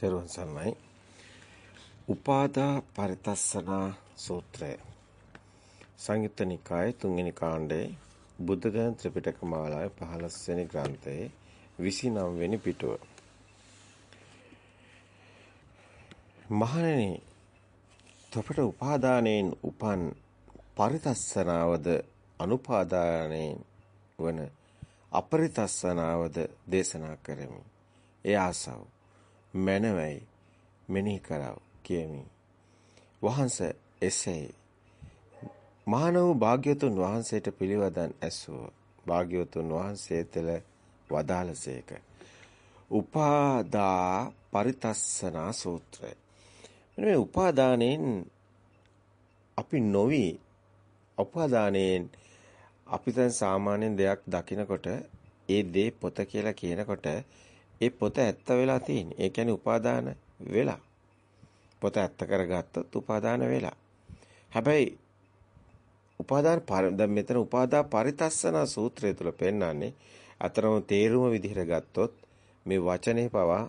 තෙරුවන් සරණයි. උපාදා පරිතස්සනා සූත්‍රය. සංයුත්ත නිකායේ තුන්වෙනි කාණ්ඩයේ බුද්ධ ධර්ම ත්‍රිපිටක මාලාවේ 15 වෙනි ග්‍රන්ථයේ 29 වෙනි පිටුව. මහණෙනි තොපට උපාදානයෙන් උපන් පරිතස්සනාවද අනුපාදානයෙන් වන අපරිතස්සනාවද දේශනා කරමි. ඒ ආසව මනවයි මෙනෙහි කරව කියමි. වහන්සේ එසේ මහානව භාග්‍යතුන් වහන්සේට පිළිවදන් ඇසුව භාග්‍යවතුන් වහන්සේ තෙල වදාළසේක. උපාදා පරිතස්සනා සූත්‍රය. මේ උපාදානෙන් අපි නොවි උපාදානෙන් අපි දැන් සාමාන්‍යයෙන් දෙයක් දකිනකොට ඒ දේ පොත කියලා කියනකොට ඒ පොත ඇත්ත වෙලා තියෙන්නේ. ඒ කියන්නේ උපාදාන වෙලා. පොත ඇත්ත කරගත්තොත් උපාදාන වෙලා. හැබැයි උපාදාන දැන් මෙතන උපාදා පරිතස්සන සූත්‍රය තුල පෙන්නන්නේ අතරම තේරුම විදිහට ගත්තොත් මේ වචනේ පවා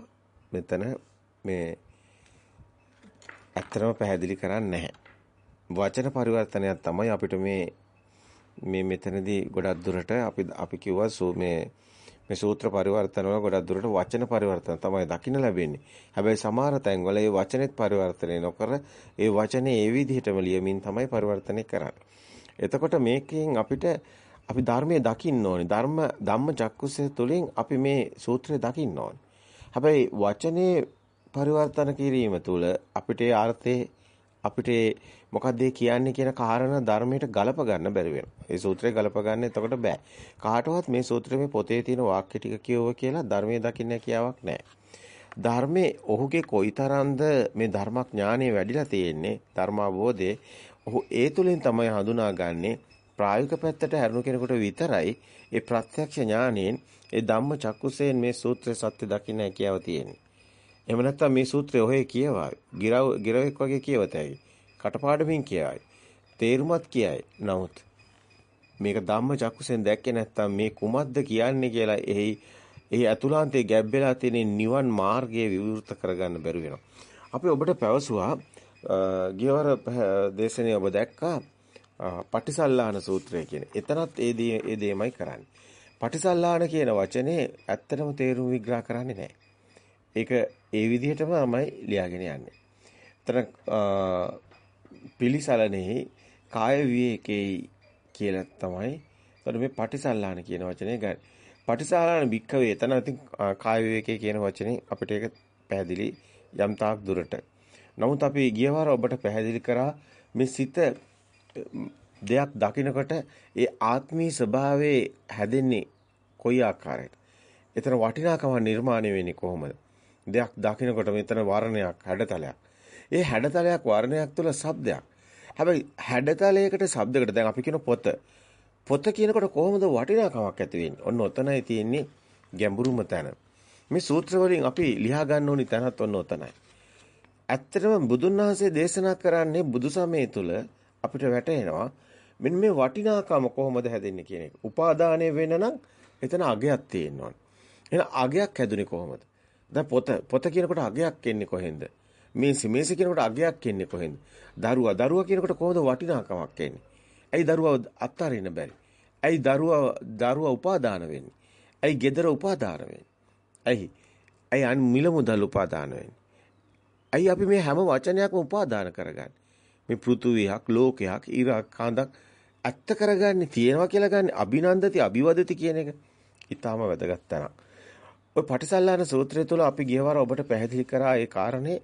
මෙතන මේ ඇත්තම පැහැදිලි කරන්නේ නැහැ. වචන පරිවර්තනයක් තමයි අපිට මේ මේ මෙතනදී ගොඩක් දුරට අපි අපි කිව්වා මේ මේ සූත්‍ර පරිවර්තන වල ගොඩක් දුරට වචන පරිවර්තන තමයි දකින්න ලැබෙන්නේ. හැබැයි සමහර තැන්වල ඒ වචනෙත් පරිවර්තනය නොකර ඒ වචනේ ඒ විදිහටම ලියමින් තමයි පරිවර්තනය කරන්නේ. එතකොට මේකෙන් අපිට අපි ධර්මයේ දකින්න ඕනේ. ධර්ම ධම්ම චක්කුසය තුළින් අපි මේ සූත්‍රය දකින්න ඕනේ. හැබැයි වචනේ පරිවර්තන කිරීම තුළ අපිට ඒ අර්ථේ අපිට මොකක්ද කියන්නේ කියන කාරණා ධර්මයට ගලප ගන්න බැරි වෙනවා. ඒ සූත්‍රය ගලප ගන්න එතකොට බෑ. කාටවත් මේ සූත්‍රයේ පොතේ තියෙන වාක්‍ය ටික කියවුව කියලා ධර්මයේ දකින්න කියාවක් නැහැ. ධර්මයේ ඔහුගේ කොයිතරම්ද මේ ධර්මඥානෙ වැඩිලා තියෙන්නේ ධර්මාබෝධේ ඔහු ඒ තුලින් තමයි හඳුනාගන්නේ ප්‍රායෝගික පැත්තට හැරුණු කෙනෙකුට විතරයි ඒ ප්‍රත්‍යක්ෂ ඥානෙන් ඒ ධම්ම චක්කුසයෙන් මේ සූත්‍රය සත්‍ය දකින්න හැකියාව තියෙන්නේ. එහෙම නැත්නම් මේ සූත්‍රය ඔහේ කියවයි. ගිරව ගිරවෙක් වගේ කියවතයි. කටපාඩමින් කියයි. තේරුමත් කියයි. නමුත් මේක ධම්ම චක්කුසෙන් දැක්කේ නැත්නම් මේ කුමක්ද කියන්නේ කියලා එහි එහි අතුලාන්තයේ ගැබ්බෙලා තියෙන නිවන් මාර්ගය විවෘත කරගන්න බැරි වෙනවා. අපි ඔබට පැවසුවා ගියවර දේශනේ ඔබ දැක්කා පටිසල්ලාන සූත්‍රය කියන. එතනත් ඒ දේ ඒ දෙයමයි කරන්නේ. පටිසල්ලාන කියන වචනේ ඇත්තටම තේරුම් විග්‍රහ කරන්නේ නැහැ. ඒක ඒ විදිහටම තමයි ලියාගෙන යන්නේ. එතන පිලිසලනෙහි කාය විවේකේ කියලා තමයි. එතන මේ පටිසල්ලාන කියන වචනේ ගන්න. පටිසල්ලාන භික්කවේ එතන ඉතින් කාය විවේකේ කියන වචනේ අපිට ඒක පැහැදිලි යම් තාක් දුරට. නමුත් අපි ගියවර ඔබට පැහැදිලි කරා මේ සිත දෙයක් දකිනකොට ඒ ආත්මී ස්වභාවයේ හැදෙන්නේ කොයි ආකාරයකද? එතන වටිනාකම නිර්මාණය වෙන්නේ කොහොමද? දෙයක් දකිනකොට මෙතන වර්ණයක් හැඩතලයක්. ඒ හැඩතලයක් වර්ණයක් තුළ ශබ්දයක්. හැබැයි හැඩතලයකට ශබ්දයකට දැන් අපි කියන පොත. පොත කියනකොට කොහොමද වටිනාකමක් ඇති වෙන්නේ? ඔන්න ඔතනයි තියෙන්නේ ගැඹුරුම තැන. මේ සූත්‍ර වලින් අපි ලියා ගන්න ඕනි තැනත් ඔන්න ඔතනයි. ඇත්තටම බුදුන් වහන්සේ දේශනා කරන්නේ බුදු සමය තුළ අපිට වැටහෙනවා මෙන්න මේ වටිනාකම කොහොමද හැදෙන්නේ කියන එක. උපාදානය වෙන නම් එතන අගයක් තියෙනවා. එහෙනම් අගයක් හැදුනේ කොහොමද? දැන් පොත පොත කියනකොට අගයක් එන්නේ කොහෙන්ද? මේසි මේසි කියනකොට අගයක් එන්නේ කොහෙන්ද? දරුවා දරුවා කියනකොට කොහොමද වටිනාකමක් එන්නේ? ඇයි දරුවා අත්හරින්න බැරි? ඇයි දරුවා දරුවා උපාදාන වෙන්නේ? ඇයි gedara උපාදාන වෙන්නේ? ඇයි? ඇයි අන් මිල මුදල් උපාදාන වෙන්නේ? ඇයි අපි මේ හැම වචනයක්ම උපාදාන කරගන්නේ? මේ පෘථුවියක්, ලෝකයක්, ඉරක්, කඳක් ඇත්ත කරගන්නේ තියෙනවා කියලා ගන්න අභිනන්දති, අභිවදති කියන එක. ඊටාම වැදගත් තරම්. ඔය පටිසල්ලාන සූත්‍රය තුළ අපි ගියවර ඔබට පැහැදිලි කරා ඒ කාරණේ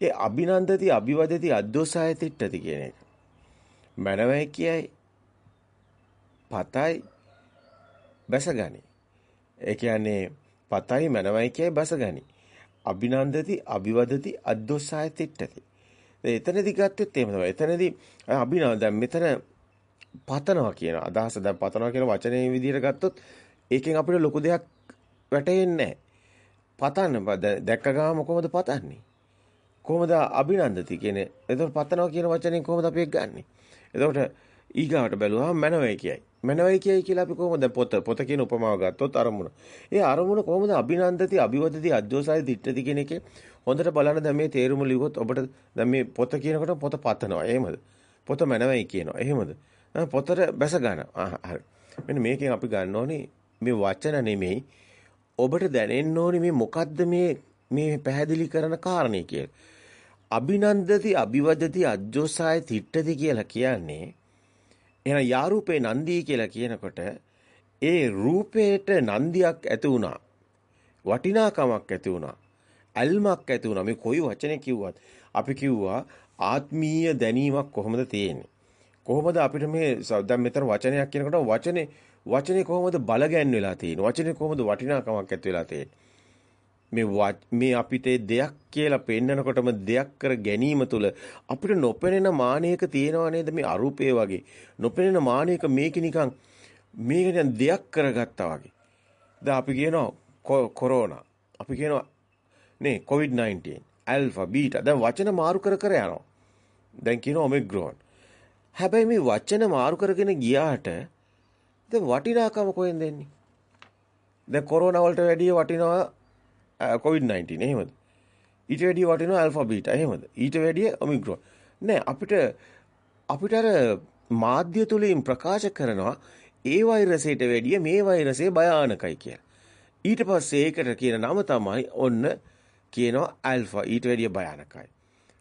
ඒ අභිනන්දති අභිවදති අද්දෝසාය තිට්ඨති කියන එක. මනවයි කියයි පතයි බැසගනි. ඒ කියන්නේ පතයි මනවයි කියයි බැසගනි. අභිනන්දති අභිවදති අද්දෝසාය තිට්ඨති. එතනදී ගත්තෙත් එහෙම තමයි. එතනදී අභිනව දැන් මෙතන පතනවා කියන අදහස දැන් පතනවා කියන වචනේ විදිහට ගත්තොත් ඒකෙන් අපිට ලොකු දෙයක් වැටෙන්නේ පතන්න දැක්ක ගාම කොහොමද පතන්නේ? කොහොමද අභිනන්දති කියන්නේ? එතකොට පතනවා කියන වචනේ කොහොමද අපි ඒක ගන්නෙ? එතකොට ඊගාවට බැලුවාම මනවයි කියයි. මනවයි කියයි කියලා අපි කොහොමද පොත පොත කියන උපමාව ගත්තොත් අරමුණ. ඒ අරමුණ කොහොමද අභිනන්දති අභිවදති අද්දෝසයි දිට්ඨති කියන එකේ හොඳට බලන්න දැන් මේ තේරුම ලියුවොත් ඔබට දැන් මේ පොත කියනකොට පොත පතනවා. එහෙමද? පොත මනවයි කියනවා. එහෙමද? පොතට බැස ගන්නවා. හරි. මෙන්න මේකෙන් අපි ගන්න ඕනේ මේ වචන නෙමෙයි ඔබට දැනෙන්න ඕනේ මේ මොකද්ද මේ මේ පැහැදිලි කරන කාරණේ කියලා. අභිනන්දති අභිවදති අජ්ජෝසාය තිට්ඨති කියලා කියන්නේ එහෙනම් යාරූපේ නන්දී කියලා කියනකොට ඒ රූපේට නන්දියක් ඇති වුණා. වටිනාකමක් ඇති වුණා. ඇල්මක් ඇති වුණා. මේ කොයි වචනේ කිව්වත් අපි කිව්වා ආත්මීය දැනීමක් කොහොමද තියෙන්නේ? කොහොමද අපිට මේ දැන් මෙතන වචනයක් කියනකොට වචනේ වචනේ කොහොමද බලගැන් වෙලා තියෙන්නේ? වචනේ කොහොමද වටිනාකමක් ඇති වෙලා තියෙන්නේ? මේ මේ අපිට දෙයක් කියලා පෙන්නකොටම දෙයක් කර ගැනීම තුළ අපිට නොපෙනෙන මානයක තියෙනව නේද මේ අරූපේ වගේ? නොපෙනෙන මානයක මේක නිකන් මේක නිකන් දෙයක් කරගත්තා වගේ. දැන් අපි කියනවා කොරෝනා. අපි කියනවා නේ COVID-19 ඇල්ෆා බීටා. දැන් වචන මාරු කර කර යනවා. දැන් කියනවා ඔමික්‍රෝන්. හැබැයි මේ වචන මාරු කරගෙන ගියාට දැන් වටිනාකම කොහෙන්ද එන්නේ දැන් කොරෝනා වලට වැඩිය වටිනවා COVID-19 එහෙමද? ඊට වැඩිය වටිනවා ඇල්ෆා බීටා එහෙමද? ඊට වැඩිය ඔමික්‍රෝන්. නෑ අපිට අපිට අර මාධ්‍ය තුලින් ප්‍රකාශ කරනවා ඒ වෛරසයට වැඩිය මේ වෛරසය භයානකයි කියලා. ඊට පස්සේ ඒකට කියන නම තමයි ඔන්න කියනවා ඇල්ෆා ඊට වැඩිය භයානකයි.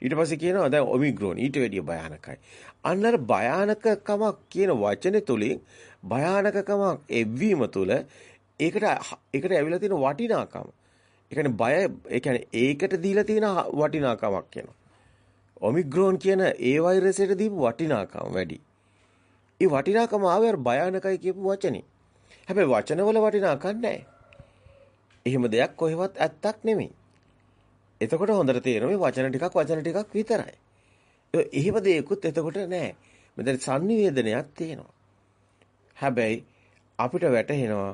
ඊට පස්සේ කියනවා දැන් ඔමික්‍රෝන් ඊට වැඩිය භයානකයි. අන්නර භයානකකමක් කියන වචනේ තුලින් භයානකකමක් එව්වීම තුල ඒකට ඒකට ඇවිල්ලා තියෙන වටිනාකම ඒ කියන්නේ බය ඒ කියන්නේ ඒකට දීලා තියෙන වටිනාකමක් කියනවා. ඔමික්‍රෝන් කියන ඒ වෛරසයට දීපු වටිනාකම වැඩි. ඒ වටිනාකම ආවේ අර භයානකයි කියපු වචනේ. හැබැයි වචනවල වටිනාකම් නැහැ. එහෙම දෙයක් කොහෙවත් ඇත්තක් නෙමෙයි. එතකොට හොඳට තේරෙනවා මේ වචන ටිකක් වචන ටිකක් විතරයි. ඒ එහෙම දෙයක්වත් එතකොට නැහැ. මෙතන sannivedanayak තියෙනවා. හැබැයි අපිට වැටහෙනවා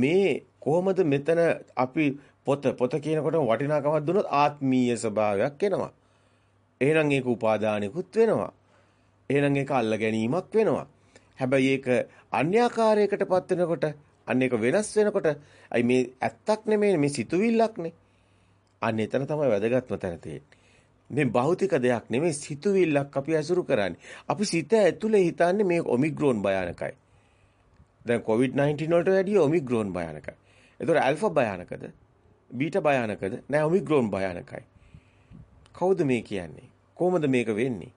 මේ කොහොමද මෙතන අපි පොත පොත කියනකොට වටිනාකමක් දුන්නොත් ආත්මීය ස්වභාවයක් එනවා. එහෙනම් ඒක උපාදානිකුත් වෙනවා. එහෙනම් ඒක අල්ල ගැනීමක් වෙනවා. හැබැයි ඒක අන්‍යාකාරයකටපත් වෙනකොට අන්න ඒක වෙනස් වෙනකොට අයි මේ ඇත්තක් නෙමෙයි මේ සිතුවිල්ලක්නේ. අන්න එතන තමයි වැදගත්ම තැන තියෙන්නේ. මේ භෞතික දෙයක් නෙමෙයි සිතුවිල්ලක් අපි අසුරු කරන්නේ. අපි සිත ඇතුලේ හිතන්නේ මේ ඔමික්‍රෝන් භයානකයි. දැන් COVID-19 වලට වැඩිය ඔමික්‍රෝන් භයානකයි. ඒතකොට ඇල්ෆා භයානකද? බීටා භයානකද? නෑ ඔමික්‍රෝන් භයානකයි. කවුද මේ කියන්නේ? කොහොමද මේක වෙන්නේ?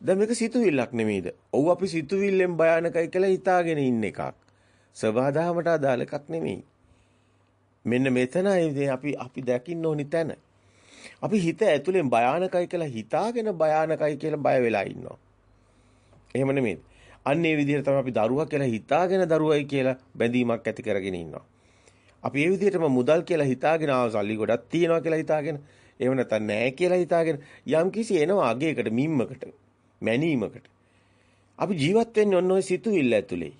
දැන් මේක සිතුවිල්ලක් නෙමෙයිද? ඔව් අපි සිතුවිල්ලෙන් භයානකයි කියලා හිතාගෙන ඉන්න එකක්. සබහාදහමට අදාළ එකක් නෙමෙයි. මෙන්න මෙතනයි අපි අපි දකින්න ඕනි තැන. අපි හිත ඇතුලෙන් භයානකයි කියලා හිතාගෙන භයානකයි කියලා බය වෙලා ඉන්නවා. එහෙම නෙමෙයි. අන්න ඒ විදිහට තමයි අපි දරුවා කියලා හිතාගෙන දරුවයි කියලා බැඳීමක් ඇති කරගෙන ඉන්නවා. අපි ඒ විදිහටම මුදල් කියලා හිතාගෙන ආව සල්ලි ගොඩක් තියනවා කියලා හිතාගෙන එහෙම නැත්නම් නැහැ කියලා හිතාගෙන යම් කිසි එනවා අගයකට මිම්මකට මැනීමකට අපි ජීවත් වෙන්නේ ඔන්න ඔය සිතුවිල්ල ඇතුලේ.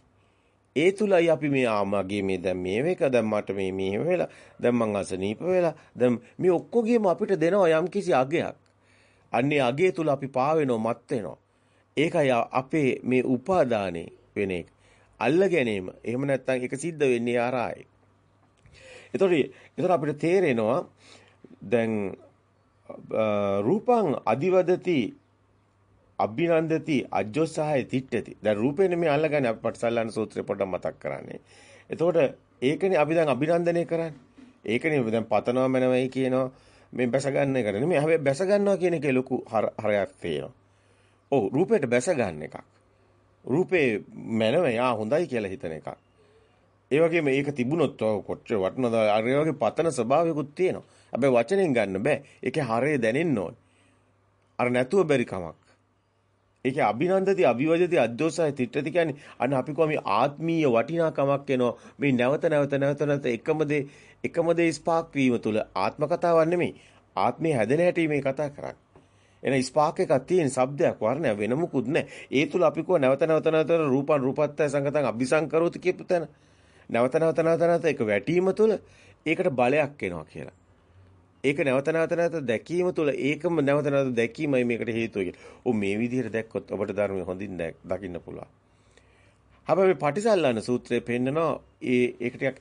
ඒ තුලයි අපි මේ ආමගේ මේ දැන් මේ වේක දැන් මට මේ මෙහෙම වෙලා දැන් මං අසනීප වෙලා දැන් මේ ඔක්කොගේම අපිට දෙනවා යම් කිසි අගයක්. අන්නේ අගය තුල අපි පාවෙනව මත් වෙනවා. ඒකයි අපේ මේ උපාදානේ වෙන එක. අල්ල ගැනීම. එහෙම නැත්නම් ඒක සිද්ධ වෙන්නේ ආරායි. එතකොට එතකොට අපිට තේරෙනවා දැන් රූපං අදිවදති අභිනන්දති අජ්ජොසහය තිට්ඨති. දැන් රූපේනේ මේ අල්ලගන්නේ අපි පටසල්ලාන සූත්‍රය පොඩ්ඩක් මතක් කරන්නේ. එතකොට ඒකනේ අපි දැන් අභිනන්දනය කරන්නේ. ඒකනේ දැන් පතනවා මනවයි කියනවා මේ බැස ගන්න එකට නෙමෙයි. හැබැයි බැස ගන්නවා කියන එකේ ලොකු හරයක් තියෙනවා. ඔව් රූපයට බැස ගන්න එකක්. රූපේ මනම යා හොඳයි කියලා හිතන එකක්. ඒ වගේම ඒක තිබුණොත් කොච්චර වටනද අර වගේ පතන ස්වභාවයකුත් තියෙනවා. හැබැයි වචනෙන් ගන්න බෑ. ඒකේ හරය දැනෙන්න ඕනේ. අර නැතුව බැරි කමක්. ඒකේ අභිනන්දති අභිවජති අද්දෝසය තිටති කියන්නේ අන්න අපි කොහොම ආත්මීය වටිනාකමක් එනවා. මේ නැවත නැවත නැවත නැවත එකම දේ එකම දේ ස්පාක් වීම තුළ ආත්ම කතාවක් නෙමෙයි. ආත්මේ හැදෙන හැටි මේ කතා කරන්නේ. එන ස්පාක් එකක් තියෙන શબ્දයක් වර්ණය වෙන මොකුත් නැහැ. ඒ තුළ අපි කොහොම නැවත නැවත නැවත රූපන් රූපත්‍ය සංගතං අபிසංකරෝති කියපු තැන. නැවත නැවත නැවත නැවත එක වැටීම තුළ ඒකට බලයක් එනවා කියලා. ඒක නැවත නැවත නැවත දැකීම තුළ ඒකම නැවත නැවත දැකීමයි මේකට හේතුව කියලා. ඔව් මේ විදිහට දැක්කොත් ඔබට ධර්මය හොඳින් දකින්න පුළුවන්. හැබැයි මේ පටිසල්ලාන සූත්‍රයේ පෙන්නනවා ඒ ඒක ටිකක්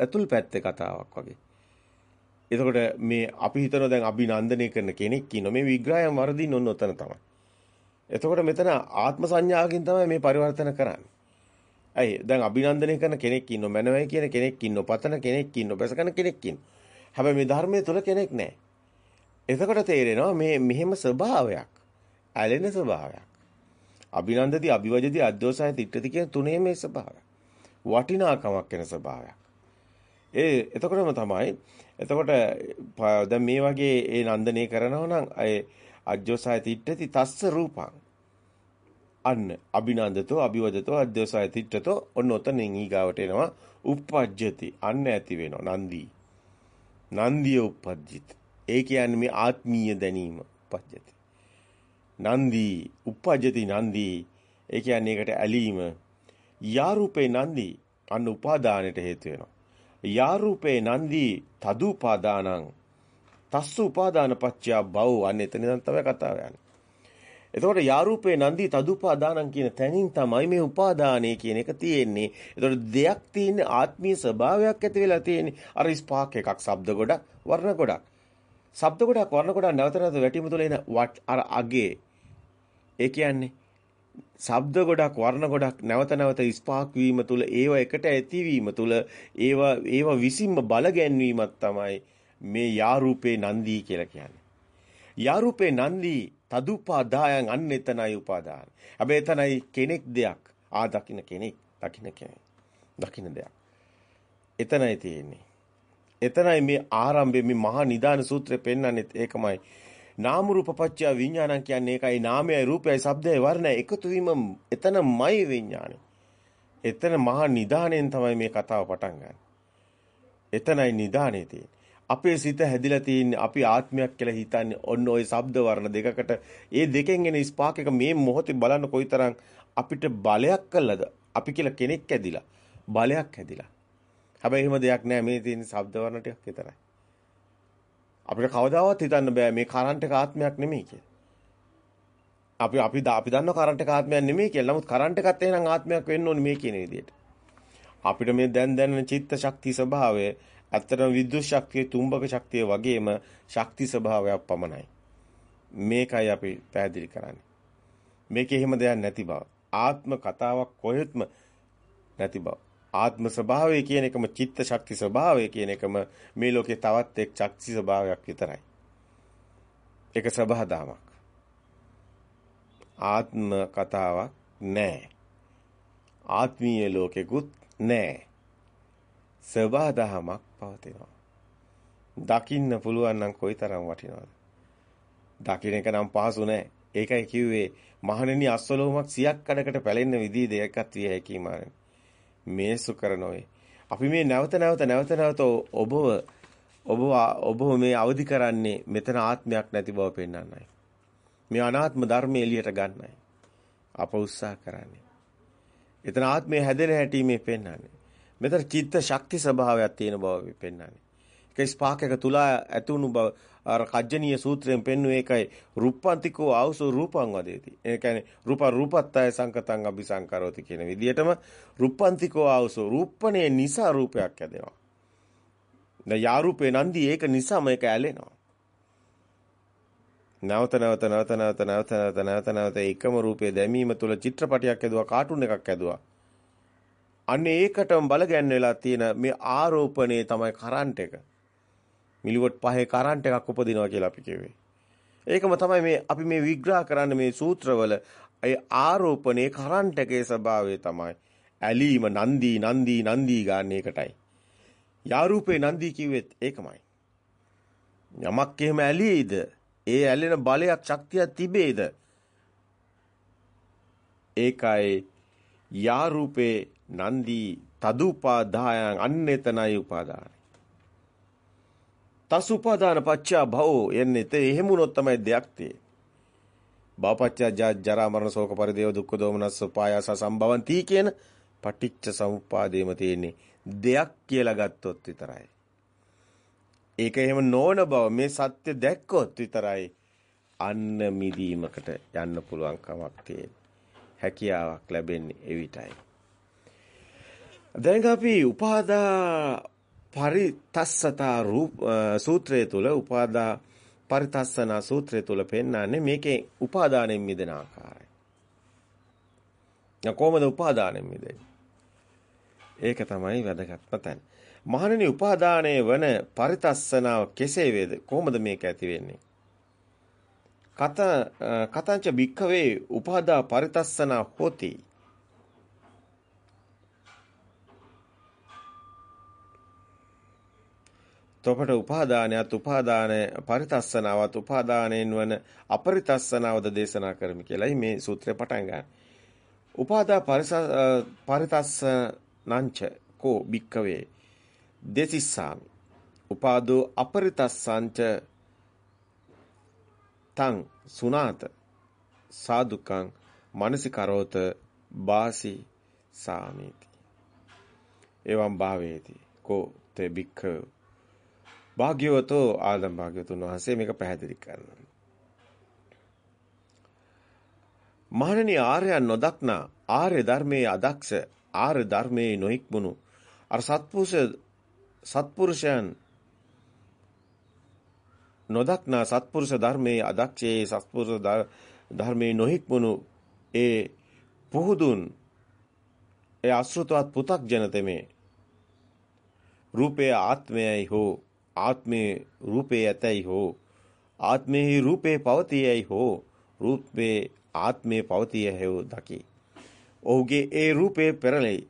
ඇතුල් පැත්තේ කතාවක් වගේ. එතකොට මේ අපි හිතනවා දැන් අභිනන්දනය කරන කෙනෙක් ඉන්නවා. මේ විග්‍රහයන් වර්ධින්න ඔන්න ඔතන තමයි. එතකොට මෙතන ආත්ම සංඥාවකින් තමයි මේ පරිවර්තන කරන්නේ. ඇයි දැන් අභිනන්දනය කරන කෙනෙක් ඉන්නවා. මනවයි කියන කෙනෙක් ඉන්නවා. පතන කෙනෙක් ඉන්නවා. බැසකන කෙනෙක් ඉන්නවා. හැබැයි මේ ධර්මයේ තුල කෙනෙක් නැහැ. එතකොට තේරෙනවා මේ මෙහෙම ස්වභාවයක්. ඇලෙන ස්වභාවයක්. අභිනන්දති අභිවජති අද්දෝසය තිට්ඨති කියන තුනේ මේ ස්වභාවය. වටිනාකමක් වෙන ස්වභාවයක්. ඒ එතකොටම තමයි එතකොට දැන් මේ වගේ ඒ නන්දනය කරනවා නම් ඒ අජ්ජෝසය තිට්ඨති තස්ස රූපං අන්න අභිනන්දතෝ අභිවදතෝ අද්දෝසය තිට්ඨතෝ ඔන්න ඔතනින් ඊගාවට එනවා uppajjati අන්න ඇති වෙනවා නන්දී නන්දිය uppajjit ඒ කියන්නේ මේ ආත්මීය දැනීම uppajjati නන්දී uppajjati නන්දී. ඒ කියන්නේ ඒකට ඇලීම. යා රූපේ නන්දී අන්න උපාදානයට හේතු වෙනවා. යා රූපේ නන්දී තදුපාදානං. තස්ස උපාදාන පච්චය භව අන්න එතන තමයි කතාව යන්නේ. එතකොට යාරූපේ නන්දි තදුපාදානං කියන තැනින් තමයි මේ උපාදානය කියන එක තියෙන්නේ. එතකොට දෙයක් තියෙන ආත්මීය ස්වභාවයක් ඇති වෙලා තියෙන්නේ. අර ස්පාක් එකක්, ශබ්ද ගොඩක්, වර්ණ ගොඩක්. ශබ්ද ගොඩක්, වර්ණ ගොඩක් නැවත නැවත වැටීම තුළ එන අර අගේ ඒ කියන්නේ ශබ්ද ගොඩක් වර්ණ ගොඩක් නැවත නැවත ස්පාක් වීම තුල ඒව එකට ඇතිවීම තුල ඒව ඒව විසින්ම බල ගැන්වීමක් තමයි මේ යාරූපේ නන්දී කියලා කියන්නේ. යාරූපේ නන්දී තදුපාදායන් අන්න එතනයි උපාදාන. හැබැයි එතනයි කෙනෙක් දෙයක්. ආ දකින්න කෙනෙක්, දකින්න කෙනෙක්. දකින්න දෙයක්. එතනයි තියෙන්නේ. එතනයි මේ ආරම්භයේ මේ මහා නිදාන සූත්‍රය පෙන්වන්නේ ඒකමයි. නාම රූප පත්‍ය විඥානං කියන්නේ ඒකයි නාමයයි රූපයයි ශබ්දයයි වර්ණයයි එකතු වීම එතනමයි විඥානය. එතන මහා නිදාණයෙන් තමයි මේ කතාව පටන් ගන්න. එතනයි නිදාණේ තියෙන්නේ. අපේ සිත හැදිලා තියෙන්නේ අපි ආත්මයක් කියලා හිතන්නේ ඔන්න ওই ශබ්ද වර්ණ දෙකකට. ඒ දෙකෙන් එන ස්පාක් එක මේ මොහොතේ බලන්න කොයිතරම් අපිට බලයක් කළාද? අපි කියලා කෙනෙක් ඇදිලා බලයක් හැදිලා. හැබැයි එහෙම දෙයක් නෑ මේ තියෙන ශබ්ද වර්ණ ටිකක් විතරයි. අපිට කවදාවත් හිතන්න බෑ මේ කරන්ට් එක ආත්මයක් නෙමෙයි කියලා. අපි අපි අපි දන්න කරන්ට් එක ආත්මයක් නෙමෙයි කියලා. නමුත් කරන්ට් එකත් එහෙනම් ආත්මයක් වෙන්න ඕනේ මේ කියන විදිහට. අපිට මේ දැන් දැනෙන චිත්ත ශක්ති ස්වභාවය ඇත්තටම විද්‍යුත් ශක්තිය තුම්බක ශක්තිය වගේම ශක්ති ස්වභාවයක් පමණයි. මේකයි අපි පැහැදිලි කරන්නේ. මේකේ එහෙම දෙයක් නැති බව. ආත්ම කතාවක් කොහෙත්ම නැති බව. ආත්ම ස්වභාවය කියන එකම චිත්ත ශක්ති ස්වභාවය කියන එකම මේ ලෝකේ තවත් එක් ශක්ති ස්වභාවයක් විතරයි. ඒක සබහාදාමක්. ආත්ම කතාවක් නැහැ. ආත්මීය ලෝකෙකුත් නැහැ. සබහාදහමක් පවතිනවා. දකින්න පුළුවන් නම් කොයිතරම් වටිනවද? දකින්න එක නම් පහසු නෑ. ඒකයි කිව්වේ මහණෙනි අස්වලෝමක් 100ක් කඩකට පැලෙන්න විදිහ දෙකක් විය හැකියි මානේ. මේසු කරනොයි. අපි මේ නැවත නැවත නැවත නැවත ඔබව ඔබ ඔබ මේ අවදි කරන්නේ මෙතන ආත්මයක් නැති බව පෙන්වන්නයි. මේ අනාත්ම ධර්මය එළියට ගන්නයි. අප උත්සාහ කරන්නේ. එතන ආත්මය හැදෙන හැටි මේ පෙන්වන්නේ. මෙතන චිත්ත ශක්ති ස්වභාවයක් තියෙන බව පෙන්වන්නේ. ඒක ස්පාක් එක තුල ඇතුණු බව අර කජ්ජනීය සූත්‍රයෙන් පෙන්වුවේ ඒකයි රූපාන්තිකෝ ආවසෝ රූපං වදේති. ඒ කියන්නේ රූප රූපත්තය සංකතං අபிසංකරෝති කියන විදිහටම රූපාන්තිකෝ ආවසෝ රූපණේ නිසා රූපයක් හැදෙනවා. දැන් යා රූපේ නන්දි ඒක නිසාම ඒක ඇලෙනවා. නැවත නැවත නැවත නැවත නැවත නැවත නැවත එකම රූපේ දැමීම තුල චිත්‍රපටයක් ඇදුවා කාටුන් එකක් ඇදුවා අන්න ඒකටම බලගැන් වෙලා තියෙන මේ ආරෝපණය තමයි කරන්ට් එක. මිලිවොට් පහේ කරන්ට් එකක් උපදිනවා කියලා අපි කිව්වේ. ඒකම තමයි මේ අපි මේ විග්‍රහ කරන්න මේ සූත්‍රවල ඒ ආරෝපණේ කරන්ට් එකේ ස්වභාවය තමයි ඇලීම නන්දී නන්දී නන්දී ගන්න එකටයි. යාරූපේ නන්දී කිව්වෙත් ඒකමයි. යමක් එහෙම ඇලීද ඒ ඇලෙන බලයක් ශක්තියක් තිබේද ඒකයි යාරූපේ නන්දී තදුපාදායන් අන්නේතනයි උපාදාන තස් උපාදාන පච්චා භවෝ යන්නේ තේ එහෙමුණොත් තමයි දෙයක් තියෙන්නේ. භවපච්චා ජරා මරණ ශෝක පරිදේව දුක්ඛ දෝමනස්ස පායාස සම්භවಂತಿ කියන පටිච්ච සමුප්පාදේම තියෙන්නේ දෙයක් කියලා ගත්තොත් විතරයි. ඒක එහෙම නොවන බව මේ සත්‍ය දැක්කොත් විතරයි අන්න මිදීමකට යන්න පුළුවන් කමක් තියෙන්නේ. හැකියාවක් ලැබෙන්නේ එවිටයි. දැන් අපි උපාදා පරිතස්සතා රූප සූත්‍රය තුල උපාදා පරිතස්සන සූත්‍රය තුල පෙන්නන්නේ මේකේ උපාදානෙන් මිදෙන ආකාරය. කොහොමද උපාදානෙන් මිදෙන්නේ? ඒක තමයි වැදගත්ම තැන. මහණෙනි උපාදානයේ වන පරිතස්සනාව කෙසේ වේද? කොහොමද මේක ඇති වෙන්නේ? කත කතංච භික්ඛවේ උපාදා පරිතස්සනා හෝති තොපට උපාදානයත් උපාදාන පරිතස්සනාවත් උපාදානයෙන් වන අපරිතස්සනාවද දේශනා කරමි කියලායි මේ සූත්‍රය පටන් ගන්න. උපාදා පරිතස්ස නංච කෝ භික්කවේ දෙසිස්සාමි. උපාදෝ අපරිතස්සංච තං සුනාත සාදුකං මනසිකරෝත බාසි සාමීති. එවම් භාවේති කෝ තේ භික්ඛව භාග්‍යවතෝ ආදම් භාග්‍යවතුන් වහන්සේ මේක පැහැදිලි කරනවා. මහණෙනි ආර්යයන් නොදක්නා ආර්ය ධර්මයේ අදක්ෂ ආර්ය ධර්මයේ නොහික්මුණු අර සත්පුරුෂ සත්පුරුෂයන් නොදක්නා සත්පුරුෂ ධර්මයේ අදක්ෂයේ සත්පුරුෂ ධර්මයේ නොහික්මුණු ඒ පුහුදුන් ඒ අසෘතවත් පු탁 ජනතමේ රූපේ ආත්මයයි හෝ ආත්මේ රූපේ ඇතයි හෝ ආත්මේ රූපේ පවතියයි හෝ රූපේ ආත්මේ පවතිය හේව දකි. ඔහුගේ ඒ රූපේ පෙරලෙයි.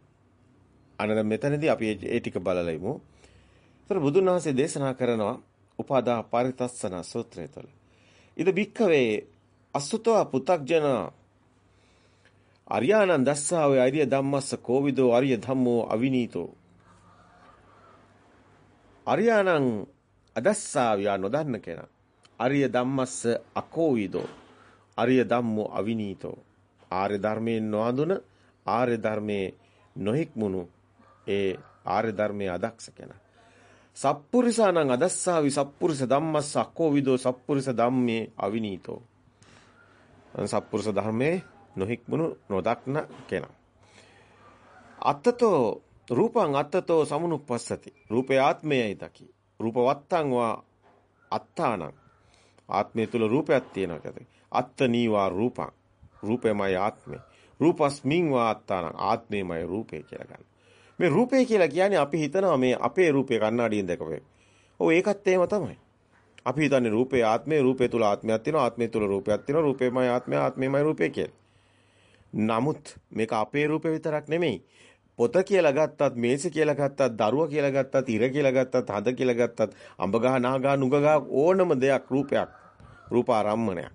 අනද මෙතනදී අපි ඒ ටික බලලයිමු. ඒතර බුදුන් වහන්සේ දේශනා කරනවා උපාදා පරිතස්සන සූත්‍රය තුළ. ඉද බික්කවේ අසුතව පු탁ජන අරියානන් දස්සාවේ අරිය ධම්මස්ස කෝවිදෝ අරිය ධම්මෝ අවිනීතෝ අරියාණං අදස්සාවියා නොදන්න කෙනා. අරිය ධම්මස්ස අකෝවිදෝ. අරිය ධම්මෝ අවිනීතෝ. ආර්ය ධර්මයෙන් නොඅඳුන ආර්ය ධර්මයේ නොහික්මුණු ඒ ආර්ය ධර්මයේ අදක්ෂ කෙනා. සප්පුරිසානං අදස්සාවි සප්පුරිස ධම්මස්ස අකෝවිදෝ සප්පුරිස ධම්මේ අවිනීතෝ. සප්පුරිස ධර්මයේ නොහික්මුණු නොදක්න කෙනා. අත්තතෝ රූපං අත්තතෝ සමුනුප්පස්සති. රූපේ ආත්මයයි දකි. රූපවත්තං වා අත්තානං. ආත්මය තුල රූපයක් තියෙනවා කියන්නේ. අත්තනීවා රූපං. රූපේමයි ආත්මේ. රූපස්මින් වා අත්තානං. ආත්මේමයි රූපේ කියලා ගන්න. මේ රූපේ කියලා කියන්නේ අපි හිතනවා මේ අපේ රූපේ කණ්ණාඩියෙන් දැකපේ. ඔව් ඒකත් එහෙම තමයි. අපි හිතන්නේ රූපේ ආත්මේ රූපේ තුල ආත්මයක් තියෙනවා ආත්මේ තුල රූපයක් තියෙනවා රූපේමයි ආත්මය ආත්මේමයි රූපේ කියලා. නමුත් මේක අපේ රූපේ විතරක් නෙමෙයි පොත කියලා ගත්තත් මේසෙ කියලා ගත්තත් දරුවා කියලා ගත්තත් ඉර කියලා ගත්තත් හඳ කියලා ගත්තත් අඹ ගහ නා ගහ නුග ගහ ඕනම දෙයක් රූපයක් රූපාරම්මණයක්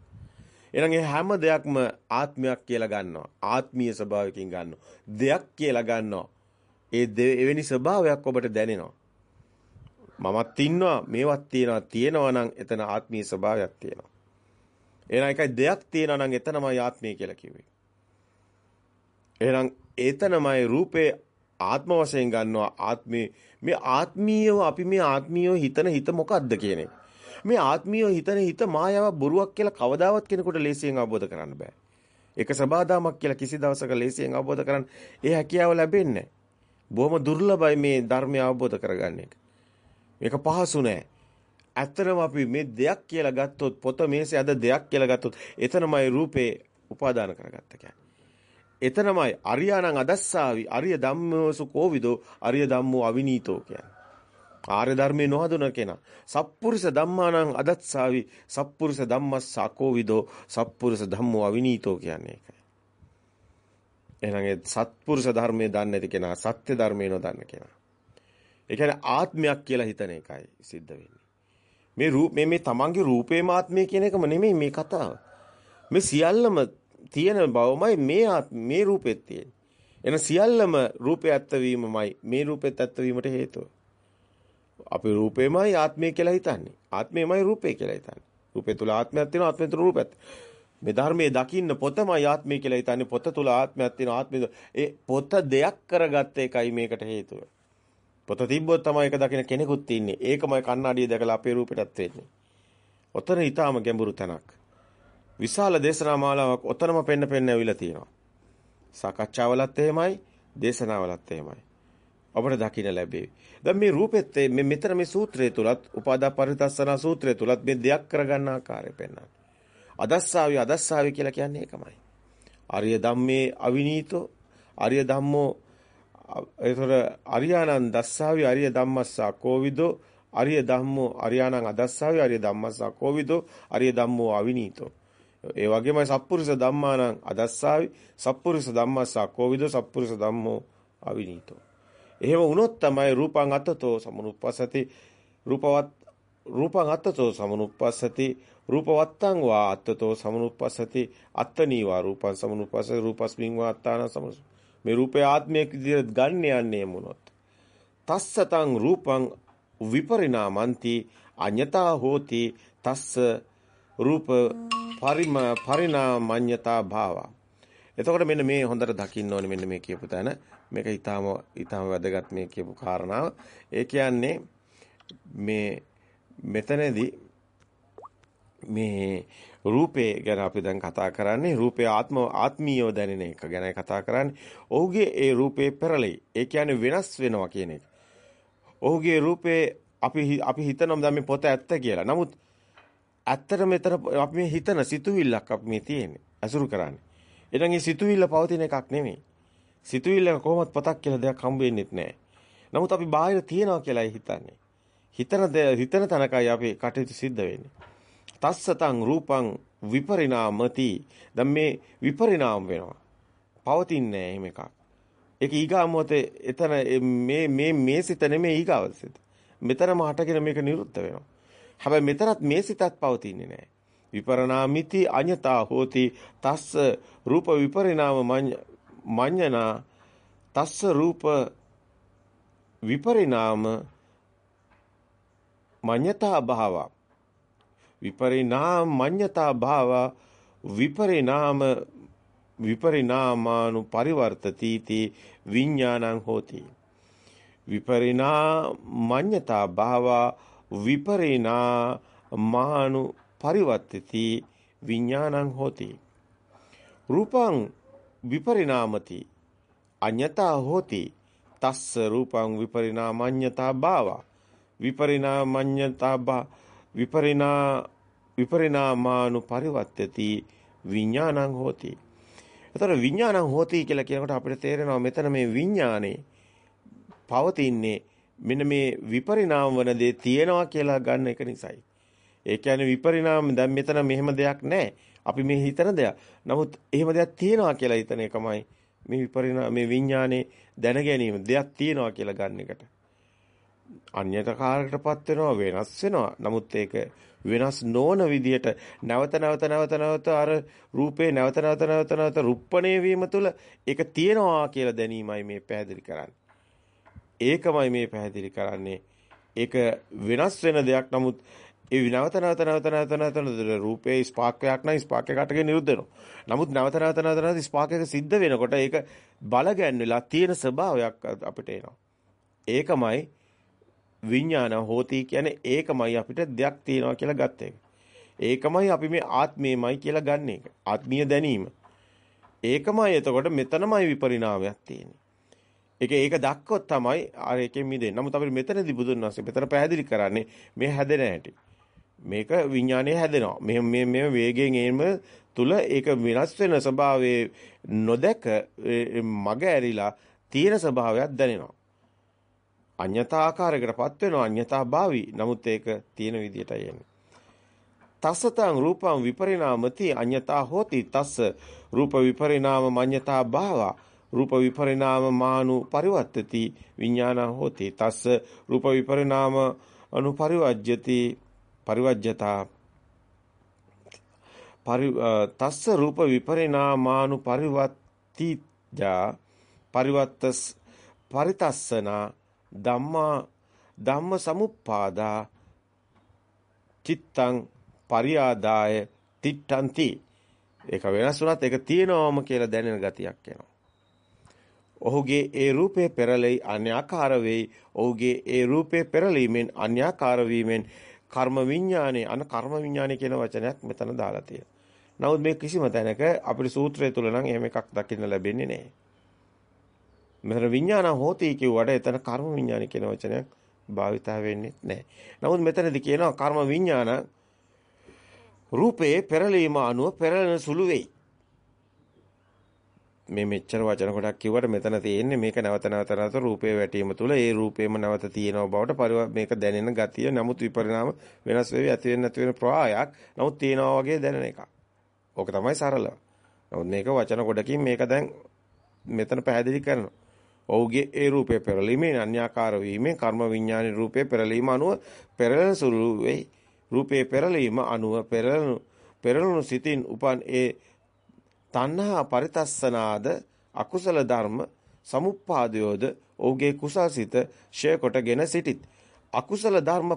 එහෙනම් ඒ හැම දෙයක්ම ආත්මයක් කියලා ගන්නවා. ආත්මීය ස්වභාවයකින් ගන්නවා. දෙයක් කියලා ගන්නවා. ඒ එවැනි ස්වභාවයක් ඔබට දැනෙනවා. මමත් ඉන්නවා මේවත් තියෙනවා තියෙනවා නම් එතන ආත්මීය ස්වභාවයක් තියෙනවා. එහෙනම් එකයි දෙයක් තියෙනවා නම් එතනමයි ආත්මය කියලා කිව්වේ. එහෙනම් ඒතනමයි රූපේ ආත්ම වශයෙන් ගන්නවා ආත්මේ මේ ආත්මීයව අපි මේ ආත්මීයව හිතන හිත මොකද්ද කියන එක. මේ ආත්මීයව හිතන හිත මායාව බොරුවක් කියලා කවදාවත් කෙනෙකුට ලේසියෙන් අවබෝධ කරන්න බෑ. ඒක සබාදාමක් කියලා කිසි දවසක ලේසියෙන් අවබෝධ කරන්න ඒ හැකියාව ලැබෙන්නේ බොහොම දුර්ලභයි මේ ධර්මය අවබෝධ කරගන්න එක. මේක පහසු නෑ. ඇත්තටම අපි මේ දෙයක් කියලා ගත්තොත් පොත මේසේ අද දෙයක් කියලා ගත්තොත් එතනමයි රූපේ උපාදාන කරගත්ත කියන්නේ. එතනමයි අරියාණං අදස්සාවි අරිය ධම්මෝසු කෝවිදෝ අරිය ධම්මෝ අවිනීතෝ කියන්නේ. ආර්ය ධර්මයේ නොහඳුන කෙනා. සප්පුරුෂ ධම්මාණං අදස්සාවි සප්පුරුෂ ධම්මස්ස අකෝවිදෝ සප්පුරුෂ ධම්මෝ අවිනීතෝ කියන්නේ ඒකයි. එහෙනම් ඒ සත්පුරුෂ ධර්මයේ දන්නේ නැති කෙනා සත්‍ය ධර්මයේ නොදන්න කෙනා. ඒ කියන්නේ ආත්මයක් කියලා හිතන එකයි සිද්ධ වෙන්නේ. මේ රූප මේ මේ තමන්ගේ රූපේම ආත්මය කියන එකම නෙමෙයි මේ කතාව. මේ සියල්ලම තියෙන බවමයි මේ මේ රූපෙත් තියෙන්නේ. එන සියල්ලම රූපේ ඇත්තවීමමයි මේ රූපෙත් ඇත්තවීමට හේතුව. අපි රූපේමයි ආත්මය කියලා හිතන්නේ. ආත්මයමයි රූපේ කියලා හිතන්නේ. රූපේ තුල ආත්මයක් තියෙනවා ආත්මය තුල රූපයක්. මේ ධර්මයේ දකින්න පොතමයි ආත්මය කියලා හිතන්නේ. පොත තුල ආත්මයක් තියෙනවා ආත්මය ඒ පොත දෙයක් කරගත්ත එකයි මේකට හේතුව. පොත තිබ්බොත් තමයි ඒක දකින්න කෙනෙකුත් ඉන්නේ. ඒකමයි කණ්ණාඩිය දැකලා අපේ රූපෙටත් වෙන්නේ. ඔතන ඊටාම ගැඹුරු තැනක්. විශාල දේශනා මාලාවක් ඔතනම පෙන්න පෙන්න ඇවිල්ලා තියෙනවා. සාකච්ඡාවලත් එහෙමයි, දේශනාවලත් එහෙමයි. අපට දකින්න ලැබේ. දැන් මේ රූපෙත් මේ මෙතන මේ සූත්‍රය තුලත් උපාදා පරිදස්සන සූත්‍රය තුලත් මේ දෙයක් කරගන්න ආකාරය පෙන්වනවා. අදස්සාවි අදස්සාවි කියලා කියන්නේ ඒකමයි. ආර්ය ධම්මේ අවිනීතෝ ආර්ය ධම්මෝ ඒතර අරියානන් දස්සාවි ආර්ය ධම්මස්සා කෝවිදෝ ආර්ය ධම්මෝ අරියානන් අදස්සාවි ආර්ය ධම්මස්සා කෝවිදෝ ආර්ය ධම්මෝ අවිනීතෝ ඒ වගේමයි සප්පුරුෂ ධම්මානං අදස්සාවි සප්පුරුෂ ධම්මස්සා කෝවිදෝ සප්පුරුෂ ධම්මෝ අවිනීතෝ. එහෙම වුණොත් තමයි රූපං අත්තතෝ සමනුප්පස්සති රූපවත් රූපං අත්තතෝ සමනුප්පස්සති රූපවත්තං වා අත්තතෝ සමනුප්පස්සති අත්තනී වා රූපං සමනුප්පස්සති රූපස්මින් වා අත්තාන සමනු මේ රූපය ආත්මයක් විදිහට ගන්න යන්නේ මොනොත් තස්සතං රූපං විපරිණාමಂತಿ අඤ්‍යතා හෝති තස්ස රූප පරිම පරිණාමඤ්‍යතා භාවා එතකොට මෙන්න මේ හොඳට දකින්න ඕනේ මෙන්න මේ කියපු තැන මේක ඊටාම ඊටාම වැදගත් මේ කියපු කාරණාව. ඒ කියන්නේ මේ මෙතනදී මේ රූපේ ගැන අපි දැන් කතා කරන්නේ රූපේ ආත්ම ආත්මීයව දැනෙන එක ගැන කතා කරන්නේ. ඔහුගේ ඒ රූපේ පෙරලෙයි. ඒ කියන්නේ වෙනස් වෙනවා කියන එක. ඔහුගේ රූපේ අපි අපි හිතනවා දැන් මේ පොත ඇත්ත කියලා. නමුත් ඇත්තට මෙතන අපි මේ හිතන සිතුවිල්ලක් අපි මේ තියෙන්නේ. අසුරු කරන්නේ. එතන මේ සිතුවිල්ල පවතින එකක් නෙමෙයි. සිතුවිල්ල කොහොමත් පතක් කියලා දෙයක් හම්බ වෙන්නේත් නැහැ. නමුත් අපි බාහිර තියනවා කියලායි හිතන්නේ. හිතන හිතන තනකයි අපි කටයුතු සිද්ධ වෙන්නේ. තස්සතං රූපං විපරිණාමති. දැන් මේ විපරිණාම වෙනවා. පවතින්නේ නැහැ එහෙම එකක්. ඒක ඊගා මොතේ එතන මේ මේ මේ සිත නෙමෙයි ඊගාව සිත. මෙතනම හටගෙන මේක නිරුද්ධ වෙනවා. හැබැයි මෙතනත් මේ සිතත් පවතින්නේ නැහැ. විපරණාමිති අඤ්‍යතා හෝති. තස්ස රූප විපරිණාම මඤ්ඤනා. තස්ස රූප විපරිණාම මඤ්ඤතා භාව. විපරිණාම මඤ්ඤතා භාව. විපරිණාම විපරිණාමානු පරිවර්තති ති විඥානං හෝති. විපරිණාමඤ්ඤතා භාව. විපරිණාමානු පරිවර්තති විඥානං හෝති. රූපං විපරිණාමති අඤ්‍යතා හෝති. තස්ස රූපං විපරිණාමඤ්ඤතා භාව. විපරිණාමඤ්ඤතා භා විපරිණා විපරිණාමානු පරිවර්තති විඥානං හෝති. එතකොට විඥානං හෝති කියලා කියනකොට අපිට තේරෙනවා මෙතන මේ විඥානේ පවතින්නේ මෙන්න මේ විපරිණාම වන දේ තියෙනවා කියලා ගන්න එක නිසායි. ඒ කියන්නේ විපරිණාම දැන් මෙතන මෙහෙම දෙයක් නැහැ. අපි මේ හිතන දෙයක්. නමුත් එහෙම දෙයක් තියෙනවා කියලා හිතන එකමයි මේ විපරිණාම මේ විඥානේ දැන ගැනීම දෙයක් තියෙනවා කියලා ගන්න එකට. අන්‍යතකාරකටපත් වෙනවා වෙනස් වෙනවා. නමුත් ඒක වෙනස් නොවන විදියට නැවත නැවත නැවත නැවත අර රූපේ නැවත නැවත නැවත නැවත රුප්පණේ වීම තුළ ඒක තියෙනවා කියලා දැනීමයි මේ පැහැදිලි කරන්නේ. ඒකමයි මේ පැහැදිලි කරන්නේ. ඒක වෙනස් වෙන දෙයක් නමුත් ඒ නැවත නැවත නැවත නැවත නැවත රූපේ ස්පාක් එකක් නම් ස්පාක් එක අටගෙන නිරුද්ධ වෙනවා. නමුත් නැවත නැවත නැවත නැවත ස්පාක් එක සිද්ධ වෙනකොට ඒක බල ගැන්විලා තියෙන ස්වභාවයක් අපිට එනවා. ඒකමයි විඥාන හෝති කියන්නේ ඒකමයි අපිට දෙයක් තියෙනවා කියලා ගත්ත එක. ඒකමයි අපි මේ ආත්මයමයි කියලා ගන්න එක. ආත්මීය දැනීම. ඒකමයි එතකොට මෙතනමයි විපරිණාමයක් තියෙන්නේ. ඒක ඒක දක්කොත් තමයි අර එකෙන් මිදෙන්නේ. නමුත් අපිට මෙතනදී බුදුන් වහන්සේ මෙතන පැහැදිලි කරන්නේ මේ හැදෙන හැටි. මේක විඥානය හැදෙනවා. මේ මේ මේ වේගයෙන් එීම තුල ඒක විනාශ වෙන ස්වභාවයේ නොදැක මග ඇරිලා තියෙන ස්වභාවයක් දැනෙනවා. අඤ්‍යතා ආකාරයකටපත් වෙනවා අඤ්‍යතා භාවි. නමුත් ඒක තියෙන විදියටයි එන්නේ. තස්සතං රූපං විපරිණාමති අඤ්‍යතා හෝති තස්ස රූප විපරිණාම මඤ්‍යතා භාවා රූප විපරිණාම මානු පරිවර්තති විඥානං හෝති තස්ස. රූප විපරිණාම අනුපරිවජ්ජති පරිවජ්‍යතා පරි තස්ස රූප විපරිණාමානු පරිවත්තිජා පරිවත්තස් පරිතස්සන. ධම්මා ධම්ම සමුප්පාදා. චිත්තං පරියාදාය තිට්ඨಂತಿ. ඒක වෙනස් වුණත් ඒක තියෙනවම කියලා දැනෙන ගතියක් එනවා. ඔහුගේ ඒ රූපේ පෙරලෙයි අන්‍යාකාර වෙයි. ඔහුගේ ඒ රූපේ පෙරලීමෙන් අන්‍යාකාර වීමෙන් කර්ම විඥානේ අන කර්ම විඥානේ කියන වචනයක් මෙතන දාලා තියෙනවා. නමුත් මේ කිසිම තැනක අපේ සූත්‍රය තුල නම් එහෙම එකක් දකින්න ලැබෙන්නේ නැහැ. මෙතන විඥාන හෝති කියුවට එතන කර්ම විඥාන කියන වචනයක් භාවිතා වෙන්නේ නැහැ. නමුත් මෙතනදී කියනවා කර්ම විඥාන රූපේ පෙරලීම අනුව පෙරලෙන සුළු වෙයි. මේ මෙච්චර වචන කොටක් කිව්වට මෙතන තියෙන්නේ මේක නැවත නැවත නැවත රූපේ වැටීම තුළ ඒ රූපේම නැවත තියෙනව බවට මේක දැනෙන ගතිය නමුත් විපරිණාම වෙනස් වෙවි ඇති වෙන නැති වෙන ප්‍රවාහයක් නමුත් තියෙනවා වගේ දැනෙන එක. ඕක තමයි සරල. නමුත් මේක වචන කොටකින් මේක දැන් මෙතන පැහැදිලි කරනවා. ඔහුගේ ඒ රූපේ පෙරලීමේ අන්‍යාකාර වීමෙන් කර්ම විඥානයේ රූපේ පෙරලීම අනුව පෙරලෙන සුළු වෙයි. රූපේ පෙරලීම අනුව පෙරලනු පෙරලුණු සිතින් උපන් ඒ තණ්හා පරිතස්සනාද අකුසල ධර්ම සමුප්පාදයෝද ඔහුගේ කුසල්සිත ෂය කොටගෙන සිටිත්. අකුසල ධර්ම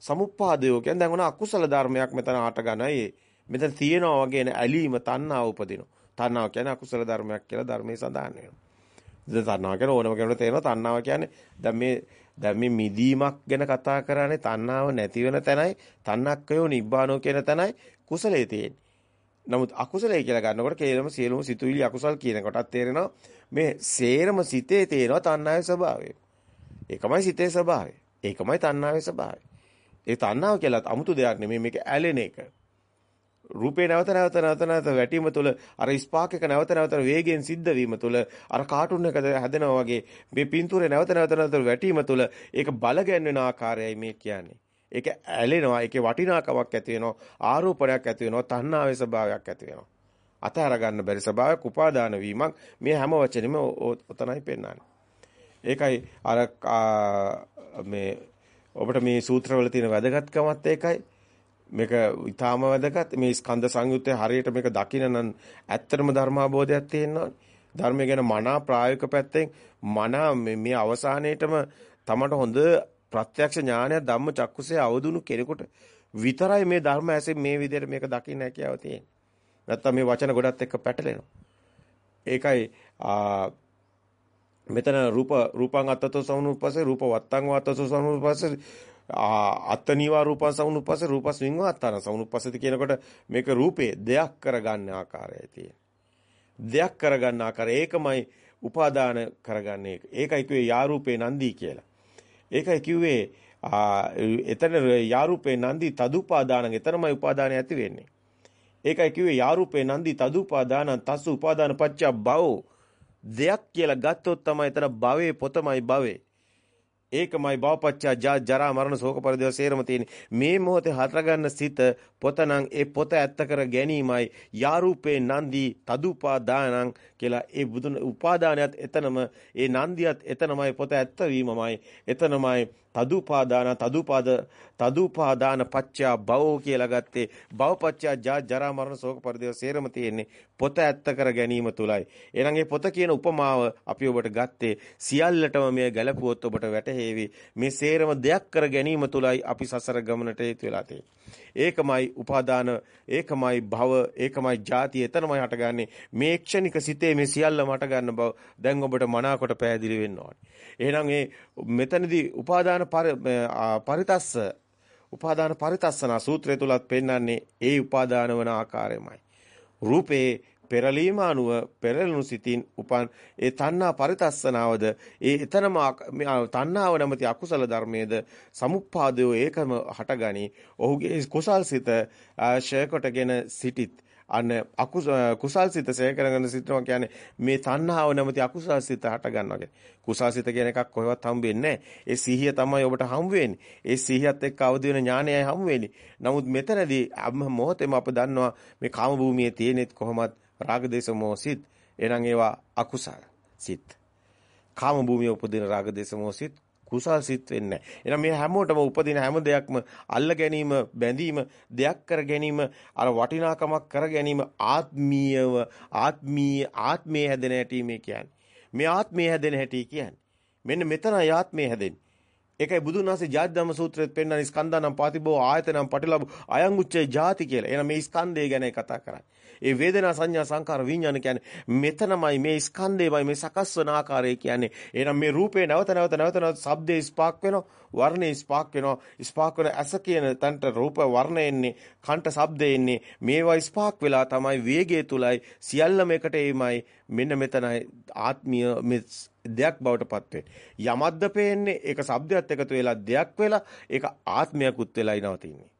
සමුප්පාදයෝ කියන්නේ දැන් උන අකුසල ධර්මයක් මෙතන ආට ගන්නයි. මෙතන තියෙනවා වගේ ඇලීම තණ්හා උපදිනවා. තණ්හාව කියන්නේ අකුසල ධර්මයක් කියලා ධර්මයේ සඳහන් වෙනවා. දැන් තණ්හාව කියන්නේ ඕනම කෙනෙකුට තේරෙනවා තණ්හාව කියන්නේ දැන් මේ දැන් මේ මිදීමක් ගැන කතා කරන්නේ තණ්හාව නැති වෙන තැනයි තණ්හක්කයෝ නිබ්බානෝ කියන තැනයි කුසලයේ තියෙන්නේ. නමුත් අකුසලයි කියලා ගන්නකොට කේලම සියලුම සිතුවිලි අකුසල් කියන කොටත් තේරෙනවා මේ සේරම සිතේ තියෙනවා තණ්හාවේ ස්වභාවය. ඒකමයි සිතේ ස්වභාවය. ඒකමයි තණ්හාවේ ස්වභාවය. ඒ තණ්හාව කියලා 아무තු දෙයක් නෙමෙයි මේක ඇලෙන එක. රූපේ නැවත නැවත නැවත නැවත වැටීම තුළ අර ස්පාක් එක නැවත නැවත වේගයෙන් සිද්ධ වීම තුළ අර කාටුන් එක හැදෙනවා වගේ මේ පින්තූරේ නැවත නැවත නැවත වැටීම තුළ ඒක බල ගැන්වෙන ආකාරයයි මේ කියන්නේ. ඒක ඇලෙනවා ඒකේ වටිනාකමක් ඇති වෙනවා ආරෝපණයක් ඇති වෙනවා තණ්හාවේ ස්වභාවයක් ඇති වෙනවා. අතහැර ගන්න බැරි ස්වභාවයක් උපාදාන වීමක් මේ හැම වචනෙම ඔතනයි පෙන්වන්නේ. ඒකයි අර මේ ඔබට මේ සූත්‍රවල තියෙන වැදගත්කමත් ඒකයි. මේක ඊටාම වැදගත්. මේ ස්කන්ධ සංයුත්තේ හරියට මේක දකින්න නම් ඇත්තටම ධර්මාබෝධයක් තියෙනවා ධර්මය ගැන මනා ප්‍රායෝගික පැත්තෙන් මනා මේ අවසානයේටම තමට හොඳ ප්‍රත්‍යක්ෂ ඥානය ධම්ම චක්කුසේ අවදුණු කෙනෙකුට විතරයි මේ ධර්ම ඇසෙන් මේ විදිහට මේක දකින්න හැකියාව තියෙන්නේ. නැත්තම් මේ වචන ගොඩත් එක්ක පැටලෙනවා. ඒකයි මෙතන රූප රූපං අත්තතෝ සමුනුපස්සේ රූප වත්තං වත්තතෝ සමුනුපස්සේ අත්තනීවා රූපං සමුනුපස්සේ රූපස්මින්ව අත්තන සමුනුපස්සති කියනකොට මේක රූපේ දෙයක් කරගන්න ආකාරයයි තියෙන්නේ. දෙයක් කරගන්න ආකාරය ඒකමයි උපාදාන කරගන්නේ. ඒකයි කිව්වේ යාරූපේ නන්දී කියලා. ඒකයි කිව්වේ එතන යාරූපේ නන්දි තදුපාදානං එතනමයි උපාදානය ඇති වෙන්නේ. ඒකයි කිව්වේ යාරූපේ නන්දි තදුපාදානං තස්ස උපාදාන පච්ච භව දෙයක් කියලා ගත්තොත් තමයි එතන භවයේ පොතමයි භවේ. ඒකමයි භවපච්චා ජා ජරා මරණ ශෝක පරිදේව සේරම තියෙන්නේ. මේ මොහොතේ හතරගන්න සිත පොතනම් ඒ පොත ඇත්ත කර ගැනීමයි යාරූපේ නන්දි තදුපාදානං කියලා ඒ බුදුන් උපාදානයත් එතනම ඒ නන්දියත් එතනමයි පොත ඇත්ත වීමමයි එතනමයි තදුපාදාන තදුපාද තදුපාදාන පච්චා භවෝ කියලා ගත්තේ. භවපච්චා ජා ජරා මරණ ශෝක පරිදේව සේරම තියෙන්නේ පොත ඇත්ත කර ගැනීම තුලයි. එහෙනම් මේ පොත කියන උපමාව අපි ඔබට ගත්තේ සියල්ලටම මේ ගැලපුවොත් ඔබට වැටහෙවි. මේ සේරම දෙයක් කර ගැනීම තුලයි අපි සසර ගමනට හේතු වෙලා ඒකමයි උපාදාන ඒකමයි භව ඒකමයි ಜಾති එතනමයි හටගන්නේ මේ ක්ෂණික සිතේ මේ සියල්ලම හට ගන්න බව දැන් ඔබට මනාකොට පැහැදිලි වෙන්න ඕනේ එහෙනම් මේ මෙතනදී උපාදාන පරිතස්ස උපාදාන පරිතස්සන සූත්‍රය තුලත් පෙන්වන්නේ ඒ උපාදාන වන ආකාරයමයි. රූපේ පෙරලීම අනුව පෙරළුණු සිතින් උපන් ඒ තණ්හා පරිතස්සනාවද ඒ එතනම තණ්හාව නැමැති අකුසල ධර්මයේද සමුප්පාදෝ ඒකම හටගනි ඔහුගේ කුසල් සිත ෂය කොටගෙන සිටිත් අන්න කුසල් සිත සය කරගෙන සිටනවා කියන්නේ මේ තණ්හාව නැමැති අකුසල් සිත හට ගන්නවා කියන්නේ. කුසල් සිත කියන එකක් කොහෙවත් හම්බ වෙන්නේ ඒ සිහිය තමයි ඔබට හම්බ වෙන්නේ. ඒ සිහියත් එක්ක අවදි වෙන ඥානයයි හම්බ වෙන්නේ. නමුත් මෙතනදී මොහොතේම අප දන්නවා මේ කාම භූමියේ තියෙනෙත් කොහොමත් රාග දේශ මොහ සිත්. එනං ඒවා අකුසල සිත්. කාම භූමියේ උපදින රාග දේශ මොහ සිත් කුසල් සිත් වෙන්නේ නැහැ. එහෙනම් මේ හැමෝටම උපදින හැම දෙයක්ම අල්ල ගැනීම, බැඳීම, දෙයක් කර ගැනීම, අර වටිනාකමක් කර ගැනීම ආත්මීයව ආත්මීය ආත්මයේ හැදෙන හැටි මේ කියන්නේ. මේ ආත්මයේ හැදෙන හැටි කියන්නේ. මෙන්න මෙතනයි ආත්මයේ හැදෙන්නේ. ඒකයි බුදුන් වහන්සේ ජාති ධම්ම සූත්‍රයේත් පෙන්නන ස්කන්ධානම් පාතිබෝ ආයතනම් පටිලබ අයං උච්චේ ජාති කියලා. එහෙනම් මේ ස්කන්ධය ගැන කතා කරන්නේ. ඒ වේදනා සංඥා සංකාර විඥාන කියන්නේ මෙතනමයි මේ ස්කන්ධයමයි මේ සකස් වන ආකාරය කියන්නේ. එහෙනම් මේ රූපේ නැවත නැවත නැවත නැවත ශබ්දේ ස්පාක් වෙනවා, වර්ණේ ස්පාක් වෙනවා. ස්පාක් වෙන ඇස කියන තන්ට රූප වර්ණ එන්නේ, කන්ට ශබ්ද එන්නේ. මේවා ස්පාක් වෙලා තමයි වේගය තුලයි සියල්ලම එකට එයිමයි. මෙන්න මෙතනයි ආත්මීය මේ දෙයක් බවට පත් වෙන්නේ. යමද්ද පේන්නේ ඒක ශබ්දයක් එකතු වෙලා දෙයක් වෙලා ඒක ආත්මයකුත් වෙලා ඉනවතින්නේ.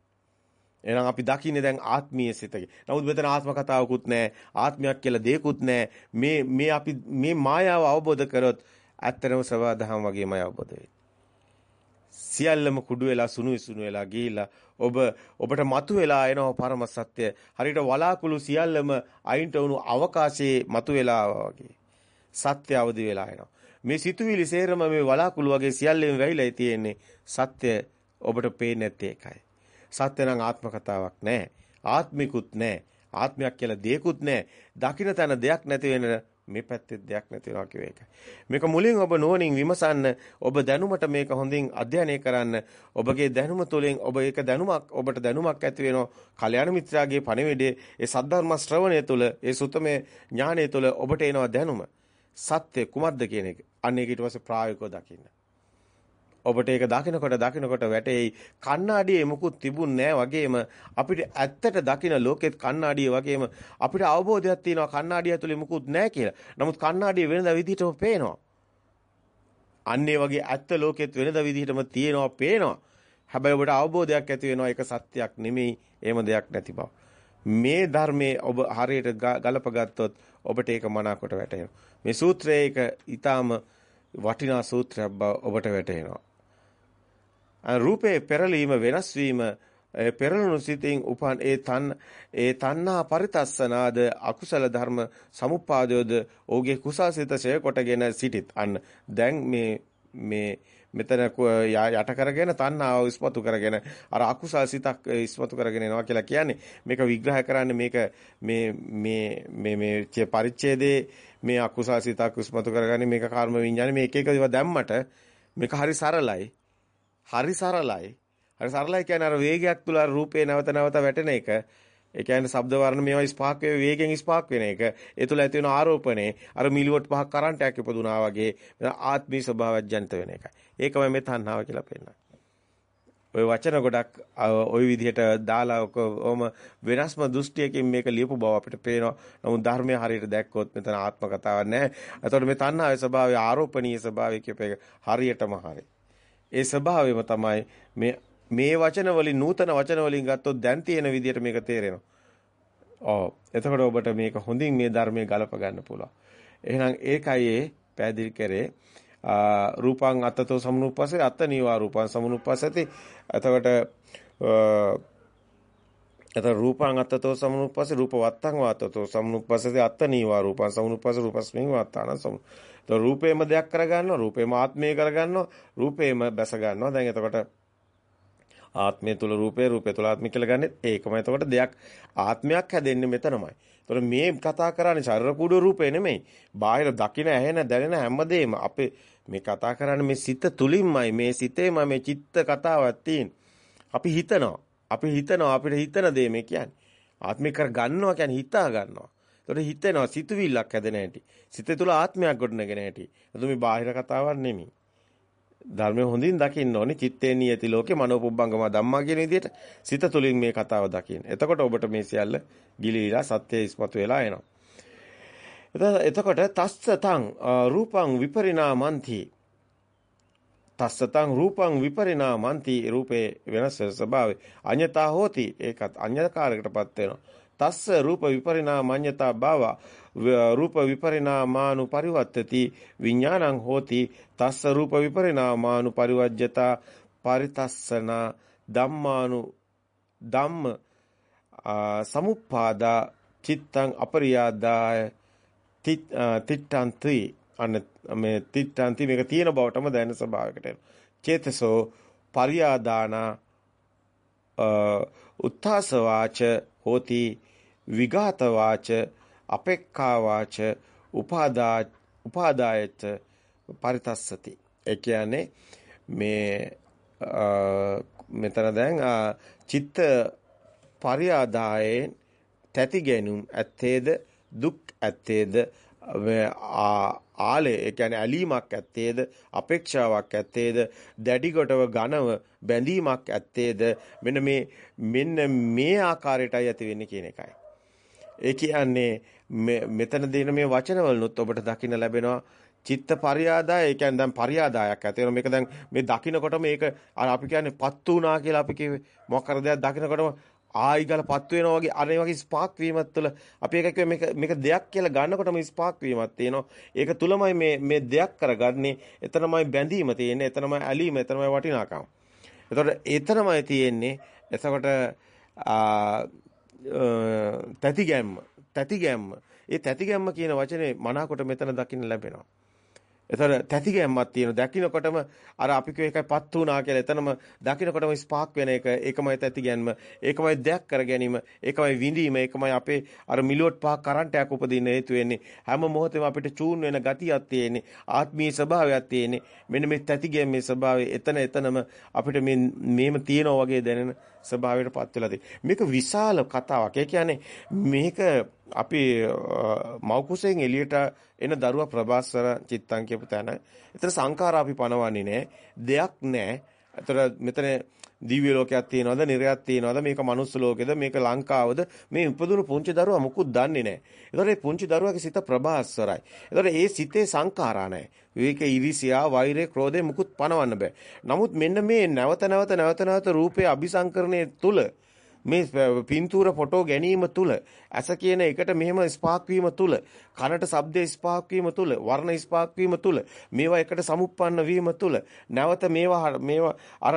එහෙනම් අපි දකින්නේ දැන් ආත්මීය සිතක. නමුත් මෙතන ආත්ම කතාවකුත් නැහැ. ආත්මයක් කියලා දෙයක්කුත් නැහැ. මේ මේ අපි මේ මායාව අවබෝධ කරොත් ඇත්තටම සවාදහම් වගේමයි අවබෝධ වෙන්නේ. සියල්ලම කුඩු වෙලා සුණු සුණු වෙලා ගිහිලා ඔබ ඔබට මතු වෙලා එනවා පරම සත්‍ය. හරියට වලාකුළු සියල්ලම අයින්ට වුණු අවකාශයේ මතු වෙලා වගේ. සත්‍ය අවදි වෙලා එනවා. මේ සිතුවිලි සේරම මේ වලාකුළු වගේ සියල්ලෙම වැහිලා තියෙන්නේ. සත්‍ය ඔබට පේන්නේ නැත්තේ ඒකයි. සත්‍ය නම් ආත්ම කතාවක් නැහැ. ආත්මිකුත් නැහැ. ආත්මයක් කියලා දෙයක්ුත් නැහැ. දකින්න තැන දෙයක් නැති වෙන මේ පැත්තේ දෙයක් නැති වෙනවා කියව එක. මේක මුලින් ඔබ නුවණින් විමසන්න, ඔබ දැනුමට මේක හොඳින් අධ්‍යයනය කරන්න. ඔබගේ දැනුම තුළින් ඔබ ඒක දැනුමක් ඔබට දැනුමක් ඇති වෙනවා. කල්‍යාණ මිත්‍රාගේ පණිවිඩයේ ඒ සද්ධර්ම ශ්‍රවණය තුළ, ඒ සුතමේ ඥානය තුළ ඔබට එනවා දැනුම. සත්‍ය කුමක්ද කියන එක. අන්න ඒක ඊට පස්සේ ප්‍රායෝගිකව දකින්න. ඔබට ඒක දකිනකොට දකිනකොට වැටෙයි කණ්ණාඩියේ මුකුත් තිබුණ වගේම අපිට ඇත්තට දකින ලෝකෙත් කණ්ණාඩිය වගේම අපිට අවබෝධයක් තියෙනවා කණ්ණාඩිය ඇතුලේ මුකුත් නැහැ කියලා. නමුත් කණ්ණාඩිය වෙනද විදිහටම පේනවා. අන්නේ වගේ ඇත්ත ලෝකෙත් වෙනද විදිහටම තියෙනවා පේනවා. හැබැයි ඔබට අවබෝධයක් ඇති වෙනවා ඒක සත්‍යයක් නෙමෙයි එහෙම දෙයක් නැති බව. මේ ධර්මයේ ඔබ හරියට ගලප ගත්තොත් ඔබට ඒක මනාකොට වැටහෙනවා. මේ සූත්‍රයේ එක ඊටාම වටිනා සූත්‍රයක් බව ඔබට වැටහෙනවා. රූපේ පෙරලීම වෙනස් වීම පෙරළුණු සිතින් උපන් ඒ තන් ඒ තණ්හා පරිතස්සනාද අකුසල ධර්ම සමුප්පාදයෝද ඔහුගේ කුසාසිත ඡය කොටගෙන සිටිත් අන්න දැන් මේ මේ මෙතන යට කරගෙන තණ්හාව ඉස්මතු කරගෙන අර අකුසල් සිතක් ඉස්මතු කරගෙන එනවා කියලා කියන්නේ මේක විග්‍රහ කරන්නේ මේක මේ මේ මේ මේ පරිච්ඡේදයේ මේ අකුසල් සිතක් ඉස්මතු කරගන්නේ මේක කර්ම විඤ්ඤාණය මේ එක එක ඒවා දැම්මට මේක හරි සරලයි හරි සරලයි. හරි සරලයි කියන්නේ අර වේගයක් තුල අර රූපේ නැවත නැවත වැටෙන එක. ඒ කියන්නේ ශබ්ද වර්ණ මේවා ස්පාක් වේ වේගෙන් ස්පාක් වෙන එක. ඒ තුල ඇති වෙන ආරෝපණේ අර මිලිවොට් පහක් කරන්ට් එකක් ඉපදුනා වගේ ආත්මී ස්වභාවයක් ජනිත වෙන එකයි. ඒකමයි මේ තණ්හාව කියලා පෙන්නන්නේ. ওই වචන ගොඩක් ওই විදිහට දාලා ඔකම වෙනස්ම දෘෂ්ටියකින් මේක ලියපු බව අපිට පේනවා. නමුත් ධර්මයේ හරියට දැක්කොත් මෙතන ආත්ම කතාවක් නැහැ. එතකොට මේ තණ්හාවේ ස්වභාවය ආරෝපණීය ස්වභාවය කියප එක හරියටම හරියි. ඒ ස්වභාවයම තමයි මේ මේ වචන වලින් නූතන වචන වලින් ගත්තොත් දැන් තියෙන විදිහට මේක තේරෙනවා. ඔව්. එතකොට ඔබට මේක හොඳින් මේ ධර්මයේ ගලප ගන්න පුළුවන්. එහෙනම් ඒකයි ඒ පැහැදිලි කරේ රූපං අත්තතෝ සමුනුප්පසේ අත්ත නීවා රූපං සමුනුප්පසති. එතකොට එතකොට රූපං අත්තතෝ සමුනුප්පසේ රූප වත්තං වාතතෝ සමුනුප්පසති අත්ත නීවා රූපං සමුනුප්පස රූපස්මින් වාතාන සමු તો රූපේම දෙයක් කරගන්නවා රූපේම ආත්මය කරගන්නවා රූපේම බැස ගන්නවා දැන් එතකොට ආත්මය තුල රූපේ රූපේ තුල ආත්මය කියලා ගන්නෙ ඒකම එතකොට දෙයක් ආත්මයක් හැදෙන්නේ මෙතනමයි. ඒතකොට මේ කතා කරන්නේ ශරීර කුඩු රූපේ නෙමෙයි. බාහිර දකින ඇහෙන දැනෙන හැමදේම අපේ මේ කතා කරන්නේ මේ සිත තුලින්මයි මේ සිතේම මේ චිත්ත කතාවක් තියෙන. අපි හිතනවා. අපි හිතනවා අපිට හිතන දේ මේ කියන්නේ. ආත්මික කර ගන්නවා කියන්නේ හිතා ගන්නවා. ඒතකොට හිතෙනවා සිතුවිල්ලක් හැදෙන හැටි. සිතේ තුල ආත්මයක් ගොඩනගෙන හැටි. එතකොට මේ බාහිර කතාවක් නෙමෙයි. ධර්මය හොඳින් දකින්න ඕනේ. චිත්තේ නියති ලෝකේ මනෝපුබ්බංගම ධම්මා කියන විදිහට සිත තුළින් මේ කතාව දකින්න. එතකොට ඔබට මේ සියල්ල ගිලිලා සත්‍ය ඉස්මතු වෙලා එනවා. එතකොට තස්සතං රූපං විපරිණාමಂತಿ තස්සතං රූපං විපරිණාමಂತಿ රූපේ වෙනස් ස්වභාවය. අඤ්‍යතා හෝති. ඒකත් අඤ්‍යකාරයකටපත් වෙනවා. තස්ස රූප විපරිණාමඤ්ඤතා භව. රූප විපරිණාමානු පරිවත්තති විඥානං හෝති. තස්ස රූප විපරිණාමානු පරිවජ්‍යතා පරිතස්සන ධම්මානු ධම්ම සමුප්පාදා. චිත්තං අපරියාදාය. තිට්ඨන්ති. අන්න මේ තිට්ඨන්ති මේක තියෙන බවටම දැනෙන ස්වභාවයකට එනවා. චේතසෝ පරියාදාන උත්ථාසවාච හෝති විඝාත වාච අපෙක්ඛා වාච උපාදා උපාදායත පරිතස්සති. ඒ කියන්නේ මේ මෙතන දැන් චිත්ත පරියාදායෙන් තැති ගැනුම් ඇත්තේද දුක් ඇත්තේද ආලේ ඒ කියන්නේ ඇලීමක් ඇත්තේද අපේක්ෂාවක් ඇත්තේද දැඩි කොටව ඝනව බැඳීමක් ඇත්තේද? මෙන්න මේ මෙන්න මේ ආකාරයටයි ඇති වෙන්නේ කියන එකයි. ඒ කියන්නේ මෙතන දෙන මේ වචනවලුත් ඔබට දකින්න ලැබෙනවා චිත්ත පරියාදාය ඒ කියන්නේ දැන් පරියාදායක් ඇති වෙනවා. මේක දැන් මේ දකින්නකොට මේක අර අපි කියන්නේ පත්තු වුණා කියලා අපි කිව්වේ. මොකක් කර දෙයක් දකින්නකොටම ආයි ගාලා පත්තු වෙනවා වගේ අර වගේ ස්පාක් වීමත් තුළ අපි එක මේක මේක දෙයක් කියලා ගන්නකොටම ස්පාක් වීමක් තියෙනවා. ඒක තුලමයි මේ මේ දෙයක් කරගන්නේ. එතනමයි බැඳීම තියෙන්නේ එතනමයි ඇලීම එතනමයි වටිනාකම. එතකොට එතනමයි තියෙන්නේ. එතකොට තැති ගැම්ම තැති ගැම්ම ඒ තැති ගැම්ම කියන වචනේ මනාකොට මෙතන දකින්න ලැබෙනවා. එතන තැති ගැම්මක් තියෙන. දකින්නකොටම අර අපි කිය එකයි පත් වුණා කියලා. එතනම දකින්නකොටම ස්පාක් වෙන එක. ඒකමයි තැති ගැන්ම. ඒකමයි දෙයක් කර ගැනීම. ඒකමයි විඳීම. ඒකමයි අපේ අර මිලිවොට් පහ කරන්ට් එකක් උපදින්න හේතු වෙන්නේ. හැම මොහොතෙම අපිට චූන් වෙන ගතියක් තියෙන්නේ. ආත්මීය ස්වභාවයක් තියෙන්නේ. මෙන්න මේ තැති ගැම්මේ ස්වභාවය එතන එතනම අපිට මේ මේම තියෙනවා වගේ දැනෙන ස්වභාවයටපත් වෙලා තියෙන්නේ. මේක විශාල කතාවක්. ඒ කියන්නේ මේක අපි මෞකුසෙන් එළියට එන දරුවා ප්‍රභාස්වර චිත්තං කියපු තැන. එතන සංඛාර අපි පනවන්නේ නැහැ. දෙයක් නැහැ. එතන මෙතන දිව්‍ය ලෝකයක් තියෙනවද, නිර්යයක් තියෙනවද, මේක මනුස්ස ලෝකෙද, මේක ලංකාවද, මේ උපදුණු පුංචි දරුවා මුකුත් දන්නේ නැහැ. ඒතකොට මේ පුංචි දරුවාගේ සිත ප්‍රභාස්වරයි. ඒතකොට ඒ සිතේ සංඛාරා නැහැ. විවේක ඉරිසියා, වෛරය, ක්‍රෝධය මුකුත් පනවන්න බෑ. නමුත් මෙන්න මේ නැවත නැවත නැවත නැවත රූපේ අபிසංකරණය තුල මේ පින්තූර ෆොටෝ ගැනීම තුල ඇස කියන එකට මෙහෙම ස්පාක් වීම තුල කනට ශබ්ද ස්පාක් වීම තුල වර්ණ ස්පාක් වීම තුල මේවා එකට සමුප්පන්න වීම තුල නැවත මේවා මේවා අර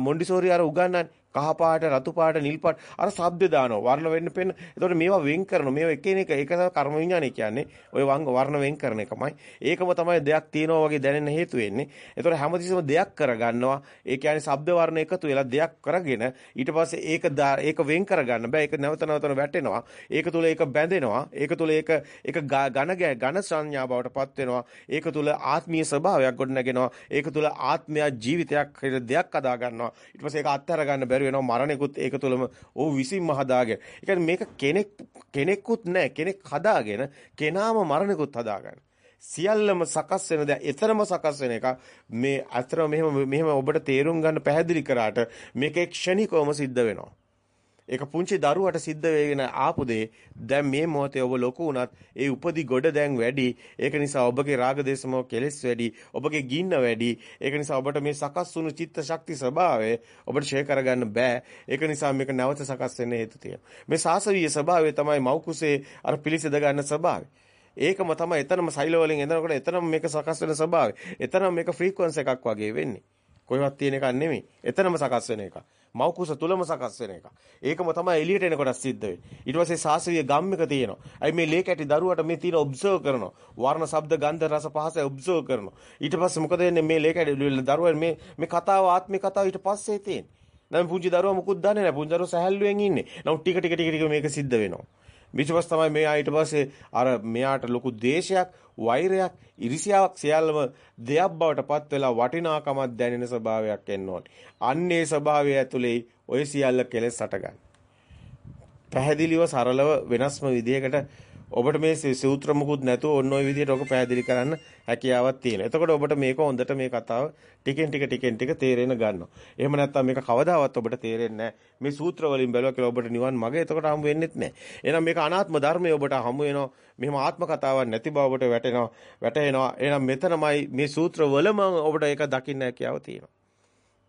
මොන්ඩිසෝරි අර උගන්වන්නේ කහ පාට රතු පාට නිල් පාට අර ශබ්ද දානවා වර්ණ වෙන්න පෙන්න. එතකොට මේවා වෙන් කරනවා. මේවා එකිනෙක ඒක තමයි කර්ම විඥානය කියන්නේ. ওই වංග වර්ණ වෙන් කරන එකමයි. ඒකම තමයි දෙයක් තියෙනවා වගේ දැනෙන්න හේතු වෙන්නේ. එතකොට හැමතිස්සෙම දෙයක් කරගන්නවා. ඒ කියන්නේ ශබ්ද වර්ණ එකතු වෙලා දෙයක් කරගෙන ඊට පස්සේ ඒක ඒක වෙන් කරගන්න බෑ. ඒක නැවත නැවත වැටෙනවා. ඒක තුල ඒක බැඳෙනවා. ඒක තුල ඒක ඒක ඝන ඝන සංඥා බවට පත් වෙනවා. ඒක තුල ආත්මීය ස්වභාවයක් ගොඩනගෙනවා. ඒක තුල ආත්මය ජීවිතයක් දෙයක් හදා ගන්නවා. ඊට පස්සේ ඒක අත්හැර ගන්න බැරි වෙනවා මරණෙකුත් ඒක තුළම ਉਹ විසින්ම හදාගෙන. ඒ කියන්නේ මේක කෙනෙක් කෙනෙකුත් නැහැ කෙනෙක් හදාගෙන කෙනාම මරණෙකුත් හදාගන්න. සියල්ලම සකස් වෙන දේ එතරම් සකස් වෙන එක මේ අතරම මෙහෙම මෙහෙම ඔබට තේරුම් ගන්න පැහැදිලි කරාට මේක ක්ෂණිකවම සිද්ධ වෙනවා. ඒක පුංචි දරුවට සිද්ධ වෙගෙන ආපු දේ. දැන් මේ මොහොතේ ඔබ ලොකු වුණත් ඒ උපදි ගොඩ දැන් වැඩි. ඒක නිසා ඔබගේ රාග දේශමෝ කෙලෙස් වැඩි. ඔබගේ ගින්න වැඩි. ඒක නිසා ඔබට මේ සකස් වුණු චිත්ත ශක්ති ස්වභාවය ඔබට ෂේ කරගන්න බෑ. ඒක නිසා මේක නැවත සකස් වෙන්න හේතු තියෙනවා. මේ සාසවීය ස්වභාවය තමයි මෞකුසේ අර පිලිසෙද ගන්න ස්වභාවය. ඒකම තමයි එතනම සෛල වලින් එනකොට එතනම මේක සකස් වෙන ස්වභාවය. එතනම මේක ෆ්‍රීකවන්ස් එකක් වගේ වෙන්නේ. කොහෙවත් තියෙන එකක් නෙමෙයි. එතනම සකස් වෙන එක. මෞකුස තුලම සකස් වෙන එක. ඒකම තමයි එළියට එනකොට සිද්ධ වෙන්නේ. ඊට පස්සේ සාසවිය ගම් එක තියෙනවා. අයි මේ ලේ කැටි දරුවට මේ තියෙන ඔබ්සර්ව් කරනවා. වර්ණ, ශබ්ද, ගන්ධ, රස, පහස ඔබ්සර්ව් කරනවා. ඊට පස්සේ මොකද වෙන්නේ මේ ලේ කැටි දරුවා මේ මේ කතාව ආත්මික කතාව ඊට පස්සේ තියෙන්නේ. නම් පුංචි දරුවා මුකුත් දන්නේ නැහැ. පුංචි දරුවා සැහැල්ලුවෙන් ඉන්නේ. නමුත් ටික ටික ටික ටික මේක සිද්ධ වෙනවා. ඊටපස් තමයි මෙයා ඊට පස්සේ අර මෙයාට ලොකු දේශයක් වෛරයක් ඉරිසියාවක් සියල්ලම දෙයක් බවට පත් වෙලා වටිනාකමක් දැනෙන ස්වභාවයක් එන්න ඕනේ. අන්නේ ස්වභාවය ඇතුලේ ඔය සියල්ල කෙලෙස් හටගන්න. පැහැදිලිව සරලව වෙනස්ම විදියකට ඔබට මේ සූත්‍ර මුකුත් නැතුව ඔන්න ඔය විදිහට ඔක පැහැදිලි කරන්න හැකියාවක් තියෙනවා. එතකොට ඔබට මේක හොඳට මේ කතාව ටිකෙන් ටික ටිකෙන් ටික තේරෙන ගන්නවා. එහෙම නැත්නම් මේක කවදාවත් ඔබට තේරෙන්නේ නැහැ. මේ සූත්‍ර වලින් බැලුවා කියලා ඔබට නිවන් මඟ එතකොට හම්බ වෙන්නෙත් නැහැ. එහෙනම් මේක අනාත්ම ධර්මය ඔබට හම්බ වෙනවා. මෙහෙම ආත්ම කතාවක් නැති බව ඔබට වැටෙනවා. වැටෙනවා. එහෙනම් මෙතනමයි මේ සූත්‍ර වලම ඔබට ඒක දකින්න හැකියාව තියෙනවා.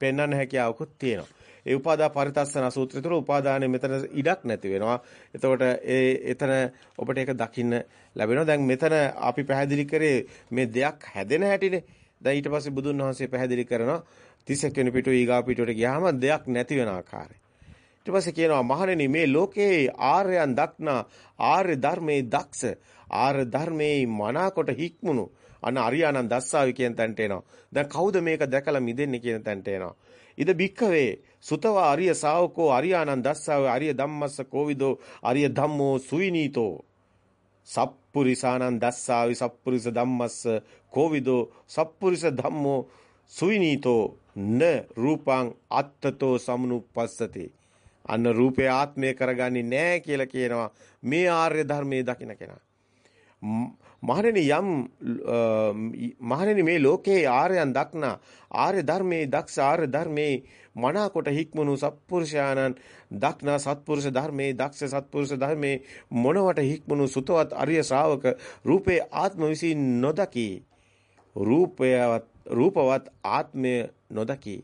පෙන්වන්න හැකියාවකුත් තියෙනවා. ඒ උපාදා පරිතස්සන සූත්‍රය තුළ උපාදානෙ මෙතන ඉඩක් නැති වෙනවා. එතකොට ඒ එතන ඔබට ඒක දකින්න ලැබෙනවා. දැන් මෙතන අපි පැහැදිලි කරේ මේ දෙයක් හැදෙන හැටිනේ. දැන් ඊට පස්සේ බුදුන් වහන්සේ පැහැදිලි කරනවා 31 වෙනි පිටුව ඊගා පිටුවට ගියාම දෙයක් නැති වෙන ආකාරය. ඊට පස්සේ කියනවා මහණෙනි මේ ලෝකේ ආර්යයන් දක්නා ආර්ය ධර්මයේ දක්ෂ ආර්ය ධර්මයේ මනාකොට හික්මුණු අන්න අරියානන් දස්සාවි කියන තැනට එනවා. දැන් කවුද මේක දැකලා මිදෙන්නේ කියන තැනට එනවා. ඉද බික්කවේ සුතවා අරිය ශාවකෝ අරියානන් දස්සාව අරිය ධම්මස්ස කෝවිදෝ අරිය ධම්මෝ සුවිනීතෝ. සප්පුරිසානන් දස්සාවි සප්පුරිස ධම්මස්ස කෝවිදෝ සප්පුරිස ධම්මෝ සුවිනීතෝ. න රූපං අත්තතෝ සමනුපස්සති. අන්න රූපේ ආත්මය කරගන්නේ නැහැ කියලා කියනවා මේ ආර්ය ධර්මයේ දකින්න කෙනා. මහණෙනි යම් මහණෙනි මේ ලෝකේ ආර්යයන් දක්නා ආර්ය ධර්මයේ දක්ෂ ආර්ය ධර්මයේ මනාකොට හික්මනු සත්පුරුෂයාණන් දක්නා සත්පුරුෂ ධර්මයේ දක්ෂ සත්පුරුෂ ධර්මයේ මොනවට හික්මනු සුතවත් අරිය ශ්‍රාවක රූපේ ආත්ම විසින් නොදකි රූපයවත් රූපවත් ආත්මය නොදකි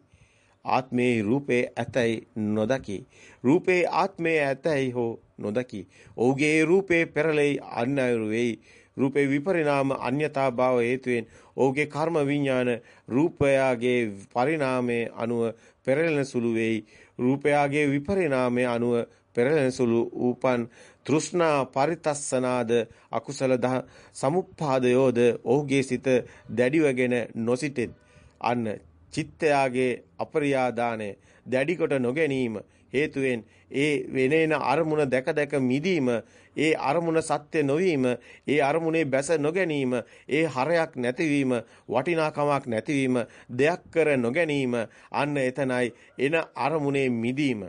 ආත්මේ රූපේ ඇතයි නොදකි රූපේ ආත්මේ ඇතයි හෝ නොදකි ඔහුගේ රූපේ පෙරලෙයි අන්නයරු වෙයි රූපේ විපරිණාම අන්‍යතා භාව හේතුවෙන් ඔහුගේ කර්ම විඥාන රූපයාගේ පරිණාමයේ අනුව පෙරලෙන සුළු වෙයි. රූපයාගේ විපරිණාමයේ අනුව පෙරලෙන සුළු ූපන් තෘෂ්ණා පරිතස්සනාද අකුසල සමුප්පාදයෝද ඔහුගේ සිත දැඩිවගෙන නොසිටෙත්. අන්න චිත්තයාගේ අපරියාදානය දැඩි කොට නොගැනීම හේතුවෙන් ඒ වෙනේන අරමුණ දැක දැක මිදීම ඒ අරමුණ සත්‍ය නොවීම ඒ අරමුණේ බැස නොගැනීම ඒ හරයක් නැතිවීම වටිනාකමක් නැතිවීම දෙයක් කර නොගැනීම අන්න එතනයි එන අරමුණේ මිදීම.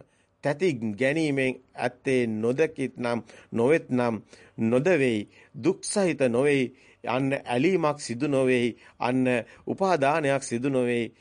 තැති ගැනීමෙන් ඇත්තේ නොදකිත් නම් නොවෙත් නම් නොදවෙයි දුක් සහිත නොවේයි අන්න ඇලීමක් සිදු නොවේයි අන්න උපාදානයක් සිදු නොවේයි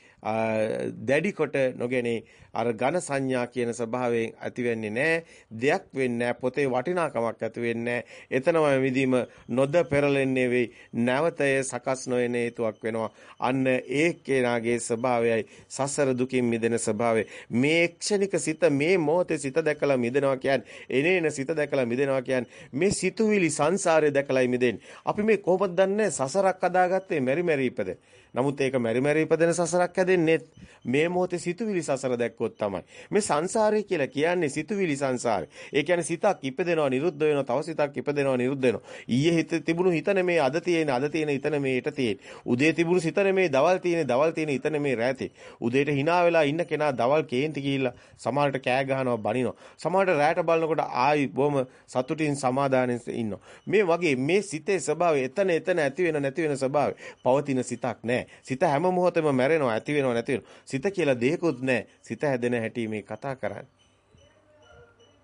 දැඩි කොට නොගැනේ අර ඝන සංඥා කියන ස්වභාවයෙන් ඇති වෙන්නේ නැහැ දෙයක් වෙන්නේ නැහැ පොතේ වටිනාකමක් ඇති වෙන්නේ නැහැ එතනම විදීම නොද පෙරලෙන්නේ වෙයි නැවතය සකස් නොවන හේතුවක් වෙනවා. අන්න ඒ කෙනාගේ ස්වභාවයයි සසර දුකින් මිදෙන ස්වභාවය. මේ ක්ෂණික සිත මේ මොහොතේ සිත දැකලා මිදෙනවා කියන්නේ එනේන සිත දැකලා මිදෙනවා කියන්නේ මේ සිතුවිලි සංසාරේ දැකලායි මිදෙන්නේ. අපි මේ කොහොමද දන්නේ? සසරක් අදාගත්තේ මෙරි මෙරි ඉපද නමුත් ඒක මෙරි මෙරි ඉපදෙන සසරක් හැදෙන්නේ. මේ මොහොතේ සිතුවිලි සසර දැක්කොත් තමයි. මේ සංසාරය කියලා කියන්නේ සිතුවිලි සංසාරය. ඒ කියන්නේ සිතක් ඉපදෙනවා නිරුද්ධ වෙනවා තව සිතක් ඉපදෙනවා නිරුද්ධ වෙනවා. ඊයේ හිත තිබුණු හිත නෙමේ අද තියෙන අද තියෙන හිත නෙමේ ඊට තියෙන. උදේ තිබුණු සිත නෙමේ දවල් තියෙන දවල් තියෙන හිත නෙමේ රැතේ. උදේට hina වෙලා ඉන්න කෙනා දවල් කේන්ති ගිහිල්ලා සමහරට කෑ ගහනවා බනිනවා. සමහරට රැට බලනකොට ආයි බොහොම සතුටින් සමාදානෙන් ඉන්නවා. මේ වගේ මේ සිතේ ස්වභාවය එතන එතන ඇති වෙන නැති වෙන ස්වභාවය පවතින සිතක් නෑ. සිත හැම මොහොතෙම මැරෙනවා ඇති වෙනවා නැති වෙනවා. සිත කියලා දෙයක්වත් නෑ. සිත හැදෙන හැටි මේ කතා කරන්නේ.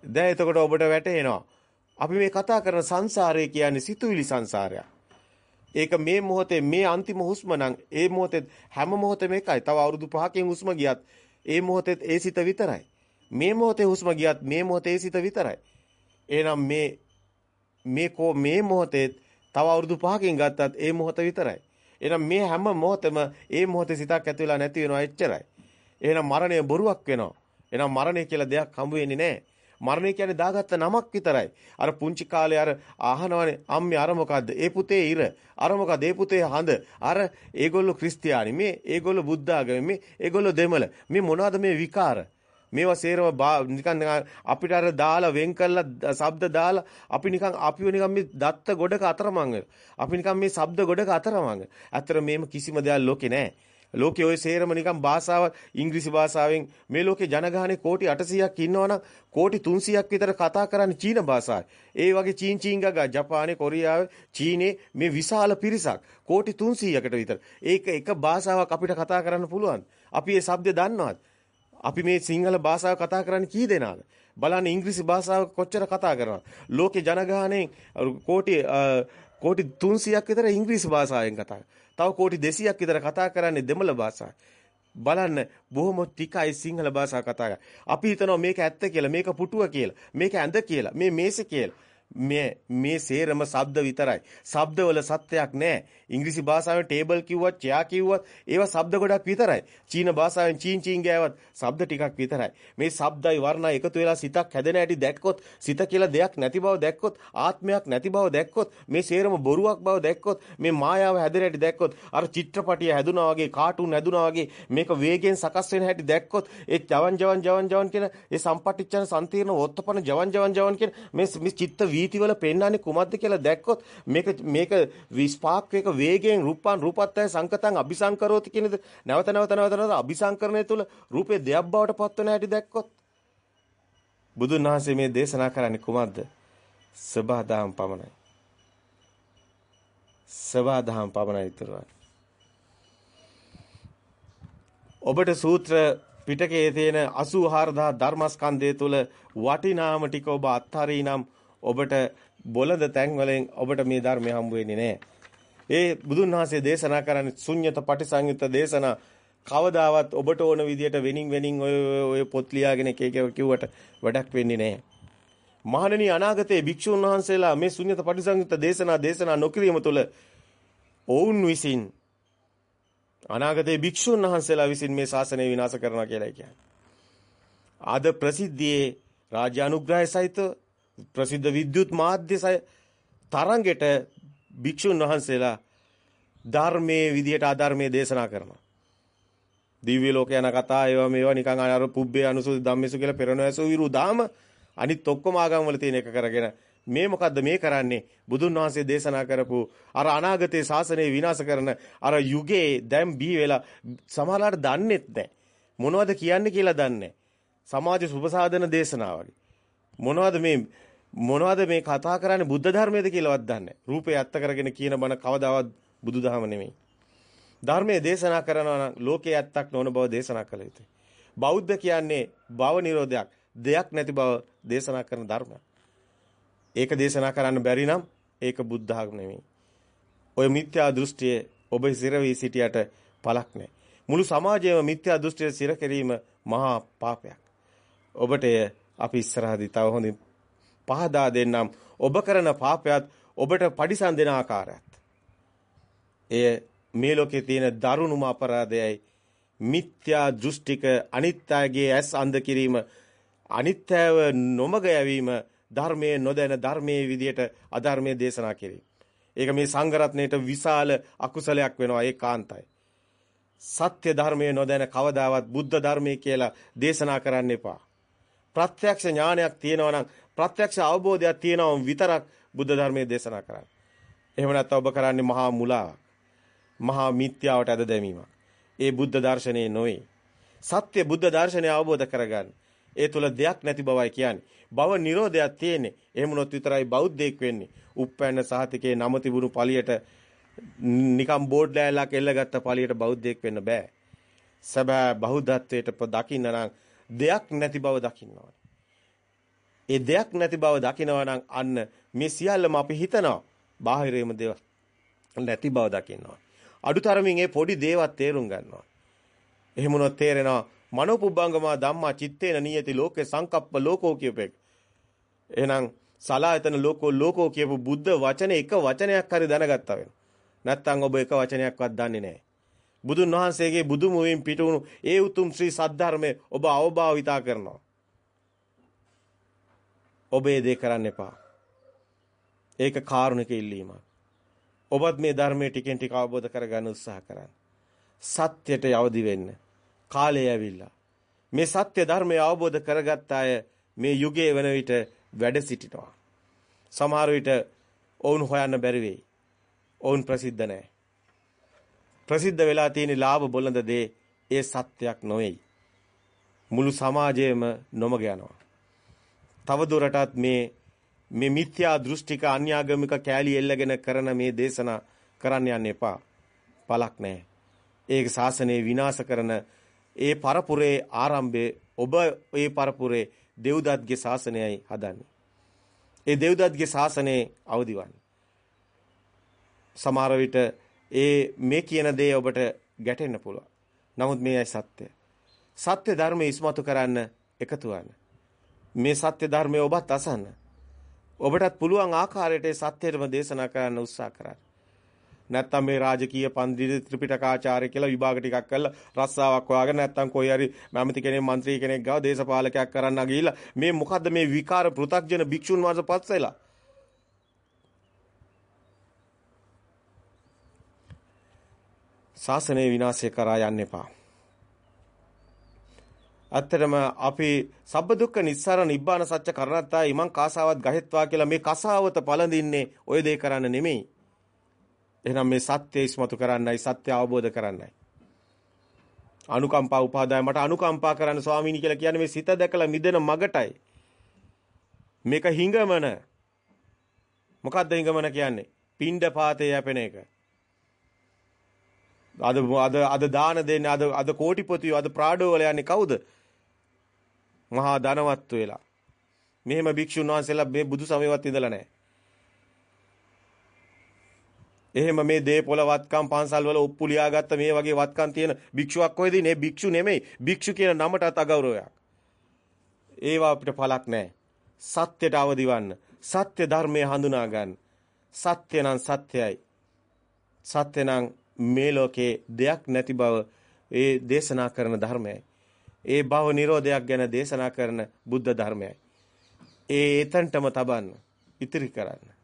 දැන් එතකොට ඔබට වැටහෙනවා. අපි මේ කතා කරන සංසාරය කියන්නේ සිතුවිලි සංසාරයක්. ඒක මේ මොහොතේ මේ අන්තිම හුස්ම නම් ඒ මොහොතේ හැම මොහොතෙම එකයි. තව අවුරුදු 5කින් හුස්ම ගියත් ඒ මොහොතේ ඒ සිත විතරයි. මේ මොහොතේ හුස්ම ගියත් මේ මොහොතේ ඒ සිත විතරයි. එහෙනම් මේ මේ කෝ මේ මොහොතේ තව අවුරුදු 5කින් ගත්තත් ඒ මොහොත විතරයි. එහෙනම් මේ හැම මොහොතෙම ඒ මොහොතේ සිතක් ඇති වෙලා නැති වෙනවා එච්චරයි. එහෙනම් මරණය බොරුවක් වෙනවා. එහෙනම් මරණය කියලා දෙයක් හම්බ වෙන්නේ නැහැ. මරණය කියන්නේ දාගත්ත නමක් විතරයි. අර පුංචි කාලේ අර අහනවනේ අම්මේ අර මොකද්ද? ඒ පුතේ ඉර. අර මොකද? ඒ පුතේ හඳ. අර ඒගොල්ලෝ ක්‍රිස්තියානි. මේ ඒගොල්ලෝ බුද්ධ ආගම. මේ ඒගොල්ලෝ දෙමළ. මේ මොනවද මේ විකාර? මේවා සේරම නිකන් අපිට අර දාලා වෙන් කරලා ශබ්ද දාලා අපි නිකන් අපිව නිකන් මේ දත්ත ගොඩක අතරමං අපි නිකන් මේ ශබ්ද ගොඩක අතරමං. ඇත්තට මේම කිසිම දෙයක් ලෝකේ නැහැ. ලෝකයේ ওই සේරම නිකන් භාෂාව ඉංග්‍රීසි භාෂාවෙන් මේ ලෝකේ ජනගහනේ කෝටි 800ක් ඉන්නවනම් කෝටි 300ක් විතර කතා කරන්නේ චීන භාෂාවයි. ඒ වගේ චීන් චීන් ගගා ජපානයේ කොරියාවේ චීනේ මේ විශාල පිරිසක් කෝටි 300කට විතර. ඒක එක භාෂාවක් අපිට කතා කරන්න පුළුවන්. අපි ඒ શબ્ද දන්නවත්. අපි මේ සිංහල භාෂාව කතා කරන්නේ කී දෙනාද? බලන්න ඉංග්‍රීසි භාෂාව කොච්චර කතා කරනවද? ලෝකේ ජනගහනේ කෝටි කෝටි 300ක් විතර ඉංග්‍රීසි භාෂාවෙන් කතා කරනවා. තව කෝටි 200ක් විතර කතා කරන්නේ දෙමළ භාෂාව. බලන්න බොහොම ටිකයි සිංහල භාෂාව කතා කරන්නේ. අපි හිතනවා මේක ඇත්ත කියලා, මේක පුටුව කියලා, මේක ඇඳ කියලා, මේ මේසෙ කියලා. මේ මේ සේරම ශබ්ද විතරයි. ශබ්දවල සත්‍යයක් නැහැ. ඉංග්‍රීසි භාෂාවෙන් ටේබල් කිව්වත්, චෙයා කිව්වත් ඒවා ශබ්ද ගොඩක් විතරයි. චීන භාෂාවෙන් චීන් චීන් ගෑවත් ශබ්ද ටිකක් විතරයි. මේ ශබ්දයි වර්ණයි එකතු වෙලා සිතක් හැදෙන හැටි දැක්කොත්, සිත කියලා දෙයක් නැති බව දැක්කොත්, ආත්මයක් නැති බව දැක්කොත්, මේ සේරම බොරුවක් බව දැක්කොත්, මේ මායාව හැදෙන හැටි දැක්කොත්, අර චිත්‍රපටිය හැදුනා වගේ, කාටුන් හැදුනා වගේ මේක වේගෙන් සකස් වෙන හැටි දැක්කොත්, ඒ ජවන් ජවන් ජවන් ජවන් කියන ඒ සම්පටිච්ඡන සම්තිර්ණ වොත්තපන ජවන් ජවන් ජවන් කියන මේ චිත්ත වීතිවල පෙන්වන්නේ කුමක්ද කියලා දැක්කොත් මේක මේක විස්පාක් වේක වේගයෙන් රූපං රූපත්තය සංකතං අபிසංකරෝති කියන නැවත නැවත නැවත නැවත අபிසංකරණය තුළ රූපේ දෙයක් බවට පත්වන හැටි දැක්කොත් බුදුන් වහන්සේ මේ දේශනා කරන්නේ කුමක්ද? සබහාදහම් පමණයි. සබහාදහම් පමණයි විතරයි. ඔබට සූත්‍ර පිටකයේ තියෙන 84000 ධර්මස්කන්ධය තුල වටිනාම ටික ඔබ අත්හරිනම් ඔබට බොළඳ තැන් වලින් ඔබට මේ ධර්මය හම්බ වෙන්නේ නැහැ. ඒ බුදුන් වහන්සේ දේශනා කරන්නේ ශුන්්‍යත පටිසංයුත දේශනා කවදාවත් ඔබට ඕන විදියට වෙනින් වෙනින් ඔය ඔය පොත් ලියාගෙන එක එක කිව්වට වැඩක් වෙන්නේ නැහැ. මහණෙනි අනාගතයේ භික්ෂුන් වහන්සේලා මේ ශුන්්‍යත පටිසංයුත දේශනා දේශනා නොකිරීම තුළ ඔවුන් විසින් අනාගතයේ භික්ෂුන් වහන්සේලා විසින් මේ ශාසනය විනාශ කරනවා කියලා කියන්නේ. ආද ප්‍රසිද්ධියේ රාජ්‍ය අනුග්‍රහය සහිත ප්‍රසිද්ධ විද්‍යුත් මාධ්‍ය තරංගෙට භික්ෂුන් වහන්සේලා ධර්මයේ විදියට අධර්මයේ දේශනා කරනවා. දිව්‍ය ලෝක යන කතා ඒවා මේවා නිකන් අර පුබ්බේ අනුසු ධම්මේසු කියලා පෙරණැසු විරු දාම අනිත් ඔක්කොම ආගම් වල තියෙන එක කරගෙන මේ මොකද්ද මේ කරන්නේ? බුදුන් වහන්සේ දේශනා කරපු අර අනාගතයේ ශාසනය විනාශ කරන අර යුගයේ දැන් බිහි වෙලා සමහරලාට දන්නෙත් නැහැ. මොනවද කියන්නේ කියලා දන්නේ සමාජ සුබසාධන දේශනා වගේ. මොනවද මේ මොනවද මේ කතා කරන්නේ බුද්ධ ධර්මයේද කියලාවත් දන්නේ රූපේ අත්ත කරගෙන කියන බණ කවදාවත් බුදුදහම නෙමෙයි ධර්මයේ දේශනා කරනවා නම් ලෝකයේ ඇත්තක් නොවන බව දේශනා කළ යුතුයි බෞද්ධ කියන්නේ භව නිරෝධයක් දෙයක් නැති බව දේශනා කරන ධර්මයක් ඒක දේශනා කරන්න බැරි නම් ඒක බුද්ධ ධර්ම නෙමෙයි. ඔය මිත්‍යා දෘෂ්ටිය ඔබ සිරවි සිටියට පළක් නැහැ. මුළු සමාජයම මිත්‍යා දෘෂ්ටිය සිර කිරීම මහා පාපයක්. ඔබට අපි ඉස්සරහදී තව හොඳින් පහදා දෙන්නම්. ඔබ කරන පාපයත් ඔබට පරිසම් දෙන ආකාරයත්. එය මේ ලෝකේ තියෙන දරුණුම අපරාධයයි මිත්‍යා දෘෂ්ටික අනිත්‍යයේ ඇස් අන්ධ කිරීම අනිත්‍යව නොමග යැවීම ධර්මයේ නොදැන ධර්මයේ විදියට අධර්මයේ දේශනා කෙරේ. ඒක මේ සංඝරත්නයේට විශාල අකුසලයක් වෙනවා ඒකාන්තයි. සත්‍ය ධර්මයේ නොදැන කවදාවත් බුද්ධ ධර්මයේ කියලා දේශනා කරන්න එපා. ප්‍රත්‍යක්ෂ ඥානයක් තියෙනවා නම් ප්‍රත්‍යක්ෂ අවබෝධයක් තියෙනවා විතරක් බුද්ධ ධර්මයේ දේශනා කරන්න. එහෙම නැත්නම් ඔබ කරන්නේ මහා මුලාවක්. මහා මිත්‍යාවට අද දැමීමක්. ඒ බුද්ධ දර්ශනයේ නොවේ. සත්‍ය බුද්ධ දර්ශනය අවබෝධ කරගන්න. ඒ තුල දෙයක් නැති බවයි කියන්නේ. භව නිරෝධයක් තියෙන්නේ. එහෙම වුණොත් විතරයි බෞද්ධයෙක් වෙන්නේ. උප්පැන්න සහතිකේ නම තිබුණු පළියට නිකම් බෝඩ් ලෑල්ලක් එල්ලගත්ත පළියට බෞද්ධයෙක් වෙන්න බෑ. සබෑ බෞද්ධත්වයට දකින්න නම් දෙයක් නැති බව දකින්න ඒ දෙයක් නැති බව දකිනවා නම් අන්න මේ සියල්ලම අපි හිතනවා. බාහිරේම දේවල් නැති බව දකින්නවා. අඩුතරමින් ඒ පොඩි දේවත් තේරුම් ගන්නවා. එහෙම වුණොත් තේරෙනවා මනෝපුබ්බංගමා ධම්මා චිත්තේන නියති ලෝකේ සංකප්ප ලෝකෝ කියපෙක්. එහෙනම් සලායතන ලෝකෝ ලෝකෝ කියපු බුද්ධ වචනේ එක වචනයක් හරි දැනගත්තා වෙනවා. නැත්තම් ඔබ එක වචනයක්වත් දන්නේ නැහැ. බුදුන් වහන්සේගේ බුදු මුවින් පිටුණු ඒ උතුම් ශ්‍රී සද්ධර්මයේ ඔබ අවභාවිතා කරනවා. ඔබ ඒ දේ කරන්න එපා. ඒක කාරුණික ඉල්ලීමක්. ඔබත් මේ ධර්මයේ ටිකෙන් ටික අවබෝධ කරගන්න උත්සාහ කරන්න. සත්‍යයට යවදි වෙන්න. කාලය ඇවිල්ලා. මේ සත්‍ය ධර්මය අවබෝධ කරගත්ත අය මේ යුගයේ වන විට වැඩ සිටිනවා. සමහර විට ඔවුන් හොයන්න බැරි වෙයි. ඔවුන් ප්‍රසිද්ධ නැහැ. ප්‍රසිද්ධ වෙලා තියෙන ලාභ බොළඳ දේ ඒ සත්‍යයක් නොවේයි. මුළු සමාජයම නොමග යනවා. තව දුරටත් මේ මේ මිත්‍යා දෘෂ්ටික අන්‍යාගමික කෑලි එල්ලගෙන කරන මේ දේශනා කරන්න යන්න එපා. පළක් නැහැ. ඒක ශාසනය විනාශ කරන ඒ පරපුරේ ආරම්භයේ ඔබ ඒ පරපුරේ දෙව්දත්ගේ ශාසනයයි හදන්නේ. ඒ දෙව්දත්ගේ ශාසනයේ අවදිවන්නේ. සමහර විට ඒ මේ කියන දේ ඔබට ගැටෙන්න පුළුවන්. නමුත් මේයි සත්‍ය. සත්‍ය ධර්මයේ ඉස්මතු කරන්න එකතු මේ සත්‍ය ධර්මයේ ඔබත් අසන්න. ඔබටත් පුළුවන් ආකාරයට සත්‍යයටම දේශනා කරන්න උත්සාහ කරන්න. නැත්තම් මේ රාජකීය පන්දිරි ත්‍රිපිටකාචාර්ය කියලා විභාග ටිකක් කරලා රස්සාවක් හොයාගෙන නැත්තම් කොයි හරි මැමති කෙනෙක් മന്ത്രി කෙනෙක් ගාව දේශපාලකයක් කරන්න ගිහිල්ලා මේ මොකද්ද මේ විකාර පෘ탁ජන භික්ෂුන් වහන්සේ පස්සෙලා ශාසනය විනාශය කරා යන්න එපා. ඇත්තටම අපි සබ්බ දුක්ඛ නිස්සාර නිබ්බාන සත්‍ය කරණත්තා ඉමං කාසාවත් ගහෙත්වා කියලා මේ කසාවත පළඳින්නේ ඔය දේ කරන්න නෙමෙයි. එහෙනම් මේ සත්‍ය ඉස්මතු කරන්නයි සත්‍ය අවබෝධ කරන්නයි. අනුකම්පා උපාදාය මට අනුකම්පා කරන්න ස්වාමීනි කියලා කියන්නේ මේ සිත දැකලා මිදෙන මගටයි. මේක හිඟමන. මොකද්ද හිඟමන කියන්නේ? පිණ්ඩ පාතේ යැපෙන එක. අද අද අද දාන දෙන්නේ අද අද කෝටිපතියෝ අද ප්‍රාඩෝ වල යන්නේ කවුද? මහා ධනවත් වෙලා. මෙහෙම භික්ෂුන් වහන්සේලා මේ බුදු සමයවත් ඉඳලා නැහැ. එහෙම මේ දේපොළ වත්කම් පන්සල් වල ඔප්පු ලියාගත්ත මේ වගේ වත්කම් තියෙන භික්ෂුවක් කොහෙද ඉන්නේ? භික්ෂු නෙමෙයි. භික්ෂු කියන නමටත් අගෞරවයක්. ඒවා අපිට පළක් නැහැ. සත්‍යයට අවදිවන්න. සත්‍ය ධර්මයේ හඳුනා ගන්න. සත්‍ය නම් සත්‍යයි. සත්‍ය නම් මේ ලෝකේ දෙයක් නැති බව ඒ දේශනා කරන ධර්මයයි. ඒ භව නිරෝධයක් ගැන දේශනා කරන බුද්ධ ධර්මයයි. ඒ එතනටම තබන්න. ඉතිරි කරන්න.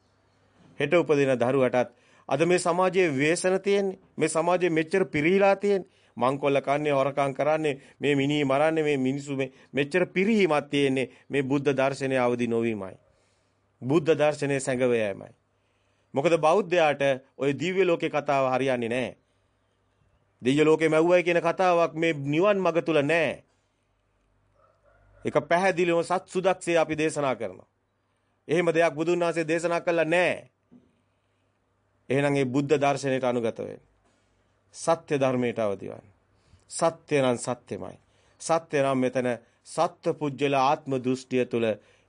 හෙට උපදින දරුවටත් අද මේ සමාජයේ ව්‍යසන තියෙන්නේ. මේ සමාජයේ මෙච්චර පිරීලා තියෙන්නේ. මංකොල්ල කන්නේ හොරකම් කරන්නේ මේ මිනී මරන්නේ මේ මිනිසු මේ මෙච්චර පිරිහීමක් තියෙන්නේ මේ බුද්ධ දර්ශනය අවදි නොවීමයි. බුද්ධ දර්ශනය සැඟව යෑමයි. මොකද බෞද්ධයාට ওই දිව්‍ය ලෝකේ කතාව හරියන්නේ නැහැ. දිව්‍ය ලෝකේ මැව්වයි කියන කතාවක් මේ නිවන් මඟ තුල නැහැ. ඒක පැහැදිලිවම සත්සුදක්සේ අපි දේශනා කරනවා. එහෙම දෙයක් බුදුන් වහන්සේ දේශනා කළා නැහැ. එහෙනම් ඒ බුද්ධ දර්ශනයට අනුගත වෙන්න. සත්‍ය ධර්මයට අවදිවන්න. සත්‍ය නම් සත්‍යමයි. සත්‍ය නම් මෙතන සත්පුජ්‍යල ආත්ම දෘෂ්ටිය තුල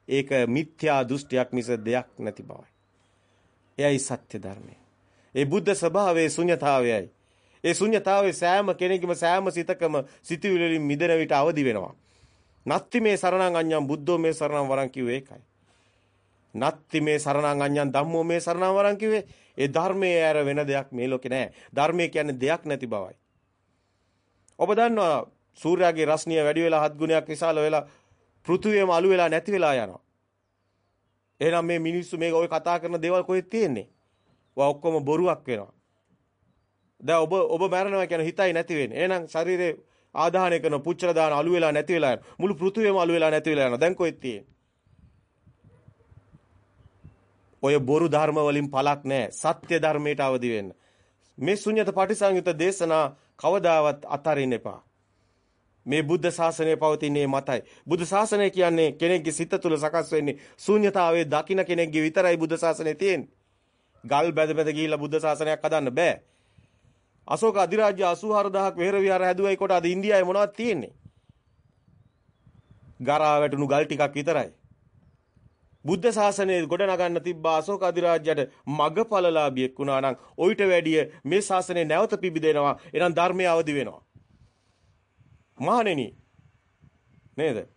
ඒක මිත්‍යා දෘෂ්ටියක් මිස දෙයක් නැති බවයි. එයයි සත්‍ය ධර්මය. ඒ බුද්ධ ස්වභාවයේ ශුන්‍යතාවයයි. ඒ ශුන්‍යතාවයේ සෑම කෙනෙකුම සෑම සිතකම සිතුවිලි වලින් මිදෙන විට අවදි වෙනවා. නත්ති මේ සරණං අඤ්ඤං බුද්ධෝ මේ සරණං වරං කිව්වේ ඒකයි. නත්ති මේ සරණං අඤ්ඤං ධම්මෝ මේ සරණං වරං කිව්වේ ඒ ධර්මයේ ඇර වෙන දෙයක් මේ ලෝකේ නැහැ. ධර්මය කියන්නේ දෙයක් නැති බවයි. ඔබ දන්නවා සූර්යාගේ රශ්මිය වැඩි වෙලා හත් ගුණයක් විශාල වෙලා පෘථුවියම අලු වෙලා නැති වෙලා යනවා. එහෙනම් මේ මිනිස්සු මේක ඔය කතා කරන දේවල් කොහෙද තියෙන්නේ? ඔය ඔක්කොම බොරුවක් වෙනවා. දැන් ඔබ ඔබ මරනවා කියන හිතයි නැති වෙන්නේ. එහෙනම් ශරීරේ ආදාහනය කරන පුච්චර දාන අලු වෙලා නැති වෙලා යනවා. මුළු පෘථුවියම අලු වෙලා නැති වෙලා යනවා. දැන් කොහෙද තියෙන්නේ? ඔය බොරු ධර්ම වලින් පළක් නැහැ. සත්‍ය ධර්මයට අවදි වෙන්න. මේ ශුන්්‍යත පටිසංයුත දේශනා කවදාවත් අතරින්න එපා. මේ බුද්ධ ශාසනය පවතින්නේ මතයි. බුද්ධ ශාසනය කියන්නේ කෙනෙක්ගේ සිත තුළ සකස් වෙන්නේ ශූන්‍යතාවයේ දකින්න කෙනෙක්ගේ විතරයි බුද්ධ ශාසනය තියෙන්නේ. ගල් බැද බැද ගිහිල්ලා බුද්ධ ශාසනයක් හදන්න බෑ. අශෝක අධිරාජ්‍ය 84000ක් වෙහෙර විහාර හැදුවයි කොට අද ඉන්දියාවේ මොනවද තියෙන්නේ? ගරා වැටුණු ගල් ටිකක් විතරයි. බුද්ධ ශාසනය ගොඩනගන්න තිබ්බ අශෝක අධිරාජ්‍යයට මගපලලාභියෙක් වුණා නම් ඔయిత වැඩිය මේ ශාසනය නැවත පිබිදෙනවා. එනම් ධර්මය අවදි වෙනවා. මහණෙනි නේද?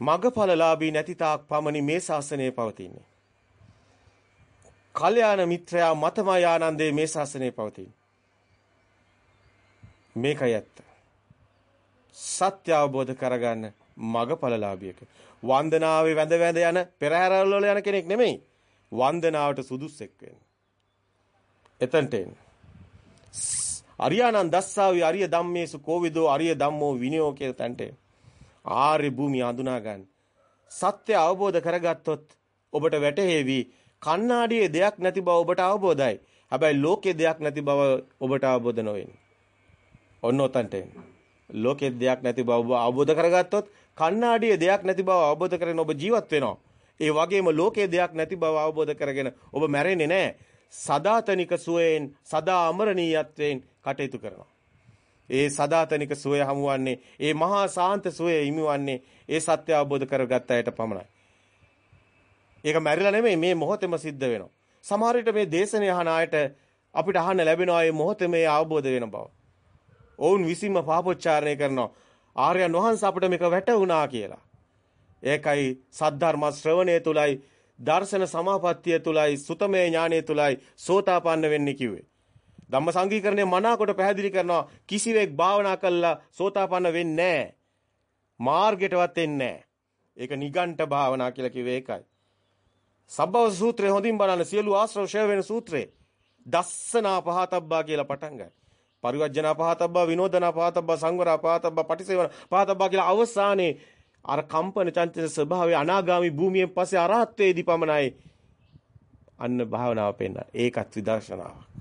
මගපලලාභී නැති තාක් පමණි මේ ශාසනය පවතින්නේ. කල්යාණ මිත්‍රයා මතමයි ආනන්දේ මේ ශාසනය පවතින්නේ. මේකයි ඇත්ත. සත්‍ය අවබෝධ කරගන්න මගපලලාභියක. වන්දනාවේ වැඳ වැඳ යන පෙරහැරවල වල යන කෙනෙක් නෙමෙයි. වන්දනාවට සුදුස්සෙක් වෙන්න. එතනට එන්න. අරියානන් දස්සාවි අරිය ධම්මේසු කෝවිදෝ අරිය ධම්මෝ විනයෝ කියන තැනට ආර්ය භූමිය හඳුනා ගන්න. සත්‍ය අවබෝධ කරගත්තොත් ඔබට වැටහෙවි කණ්ණාඩියේ දෙයක් නැති බව ඔබට අවබෝධයි. හැබැයි ලෝකේ දෙයක් නැති බව ඔබට අවබෝධ නොවෙන්නේ. ඔන්න ඔතනට එන්න. ලෝකේ දෙයක් නැති බව අවබෝධ කරගත්තොත් කණ්ණාඩියේ දෙයක් නැති බව අවබෝධ කරගෙන ඔබ ජීවත් වෙනවා. ඒ වගේම ලෝකේ දෙයක් නැති බව අවබෝධ කරගෙන ඔබ මැරෙන්නේ නැහැ. සදාතනික සුවයෙන් සදා අමරණීයත්වයෙන් කටයුතු කරනවා. ඒ සදාතනික සුවය හමුවන්නේ ඒ මහා සාන්ත සුවය හිමිවන්නේ ඒ සත්‍ය අවබෝධ කරගත්ත අයට පමණයි. ඒක මැරිලා නෙමෙයි මේ මොහොතේම සිද්ධ වෙනවා. සමහර විට මේ දේශනේ අහන අයට අපිට අහන්න ලැබෙනවා මේ මොහොතේ මේ අවබෝධ වෙන බව. ඔවුන් විසින්ම පාපොච්චාරණය කරනවා. ආර්යයන් වහන්සේ අපිට මේක වැටහුණා කියලා. ඒකයි සද්ධර්ම ශ්‍රවණය තුලයි දර්ශන සමාපත්තිය තුලයි සුතමේ ඥානය තුලයි සෝතාපන්න වෙන්නේ කිව්වේ. ධම්ම සංගීකරණය මනාකොට පැහැදිලි කරනවා කිසිවෙක් භාවනා කළා සෝතාපන්න වෙන්නේ නැහැ. මාර්ගයටවත් එන්නේ නැහැ. ඒක නිගණ්ඨ භාවනා කියලා කිව්වේ ඒකයි. සබ්බව සූත්‍රය හොඳින් බලන්න සියලු ආශ්‍රව ෂය වෙන සූත්‍රේ දස්සනා පහතබ්බා කියලා පටන් ගන්න. පරිවර්ජනා පහතබ්බා විනෝදනා පහතබ්බා සංවරා පහතබ්බා පටිසේවන පහතබ්බා කියලා අවසානයේ අර කම්පන චංචල ස්වභාවයේ අනාගාමි භූමියෙන් පස්සේ අරහත්වේදී පමණයි අන්න භාවනාව පෙන්න. ඒකත් විදර්ශනාවක්.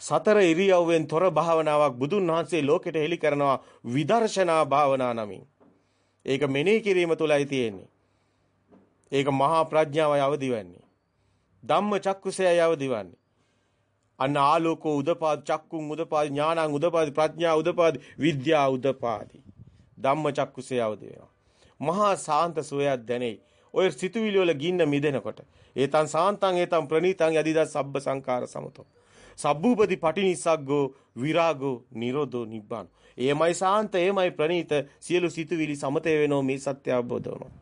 සතර ඉරියව්වෙන් තොර භාවනාවක් බුදුන් වහන්සේ ලෝකෙට හෙළි කරනවා විදර්ශනා භාවනා නමින්. ඒක මෙනෙහි කිරීම තුලයි තියෙන්නේ. ඒක මහා ප්‍රඥාවයි අවදි වෙන්නේ. ධම්ම චක්කුසයයි අවදි වන්නේ. අන්න ආලෝකෝ උදපාදි චක්කුන් උදපාදි ඥානං උදපාදි ප්‍රඥා උදපාදි විද්‍යා උදපාදි ධම්ම චක්කුසේ අවදි වෙනවා. මහා සාන්ත සෝයක් දැනේ. ඔය සිතුවිලි වල ගින්න මිදෙනකොට ඒතං සාන්තං ඒතං ප්‍රණීතං යදිදා සබ්බ සංකාර සමතෝ. සබ්බූපති පටිනිස්සග්ගෝ විරාගෝ නිරෝධෝ නිබ්බාන. එයමයි සාන්ත එයමයි ප්‍රණීත සියලු සිතුවිලි සමතේ වෙනෝ මේ සත්‍ය අවබෝධ වුණොත්.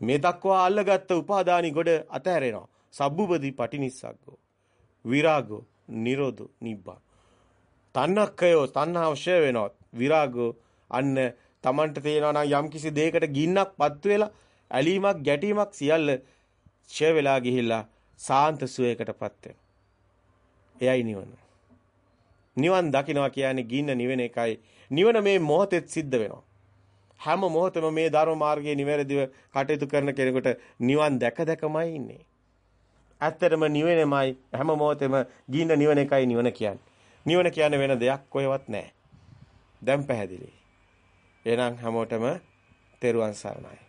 මේ දක්වා අල්ලගත්ත උපාදානි ගොඩ අතහැරෙනවා. සබ්බූපති පටිනිස්සග්ගෝ විරාගෝ නිරෝධෝ නිබ්බාන. තණ්හක්කයෝ තණ්හාව ෂය වෙනවා. විරාගෝ අන්න Tamanට තේනවා නම් යම්කිසි දෙයකට ගින්නක් පත් වෙලා ඇලීමක් ගැටීමක් සියල්ල ෂය වෙලා ගිහිල්ලා සාන්ත සුවයකටපත් වෙනවා. එයයි නිවන. නිවන් දකින්නවා කියන්නේ ගින්න නිවෙන එකයි. නිවන මේ මොහොතෙත් සිද්ධ වෙනවා. හැම මොහොතෙම මේ ධර්ම මාර්ගයේ නිවැරදිව කටයුතු කරන කෙනෙකුට නිවන් දැක දැකමයි ඉන්නේ. ඇත්තටම නිවෙනමයි හැම මොහොතෙම ගින්න නිවන එකයි නිවන කියන්නේ. නිවන කියන්නේ වෙන දෙයක් කොහෙවත් නැහැ. දැන් පැහැදිලි. එහෙනම් හැමෝටම තෙරුවන් සරණයි.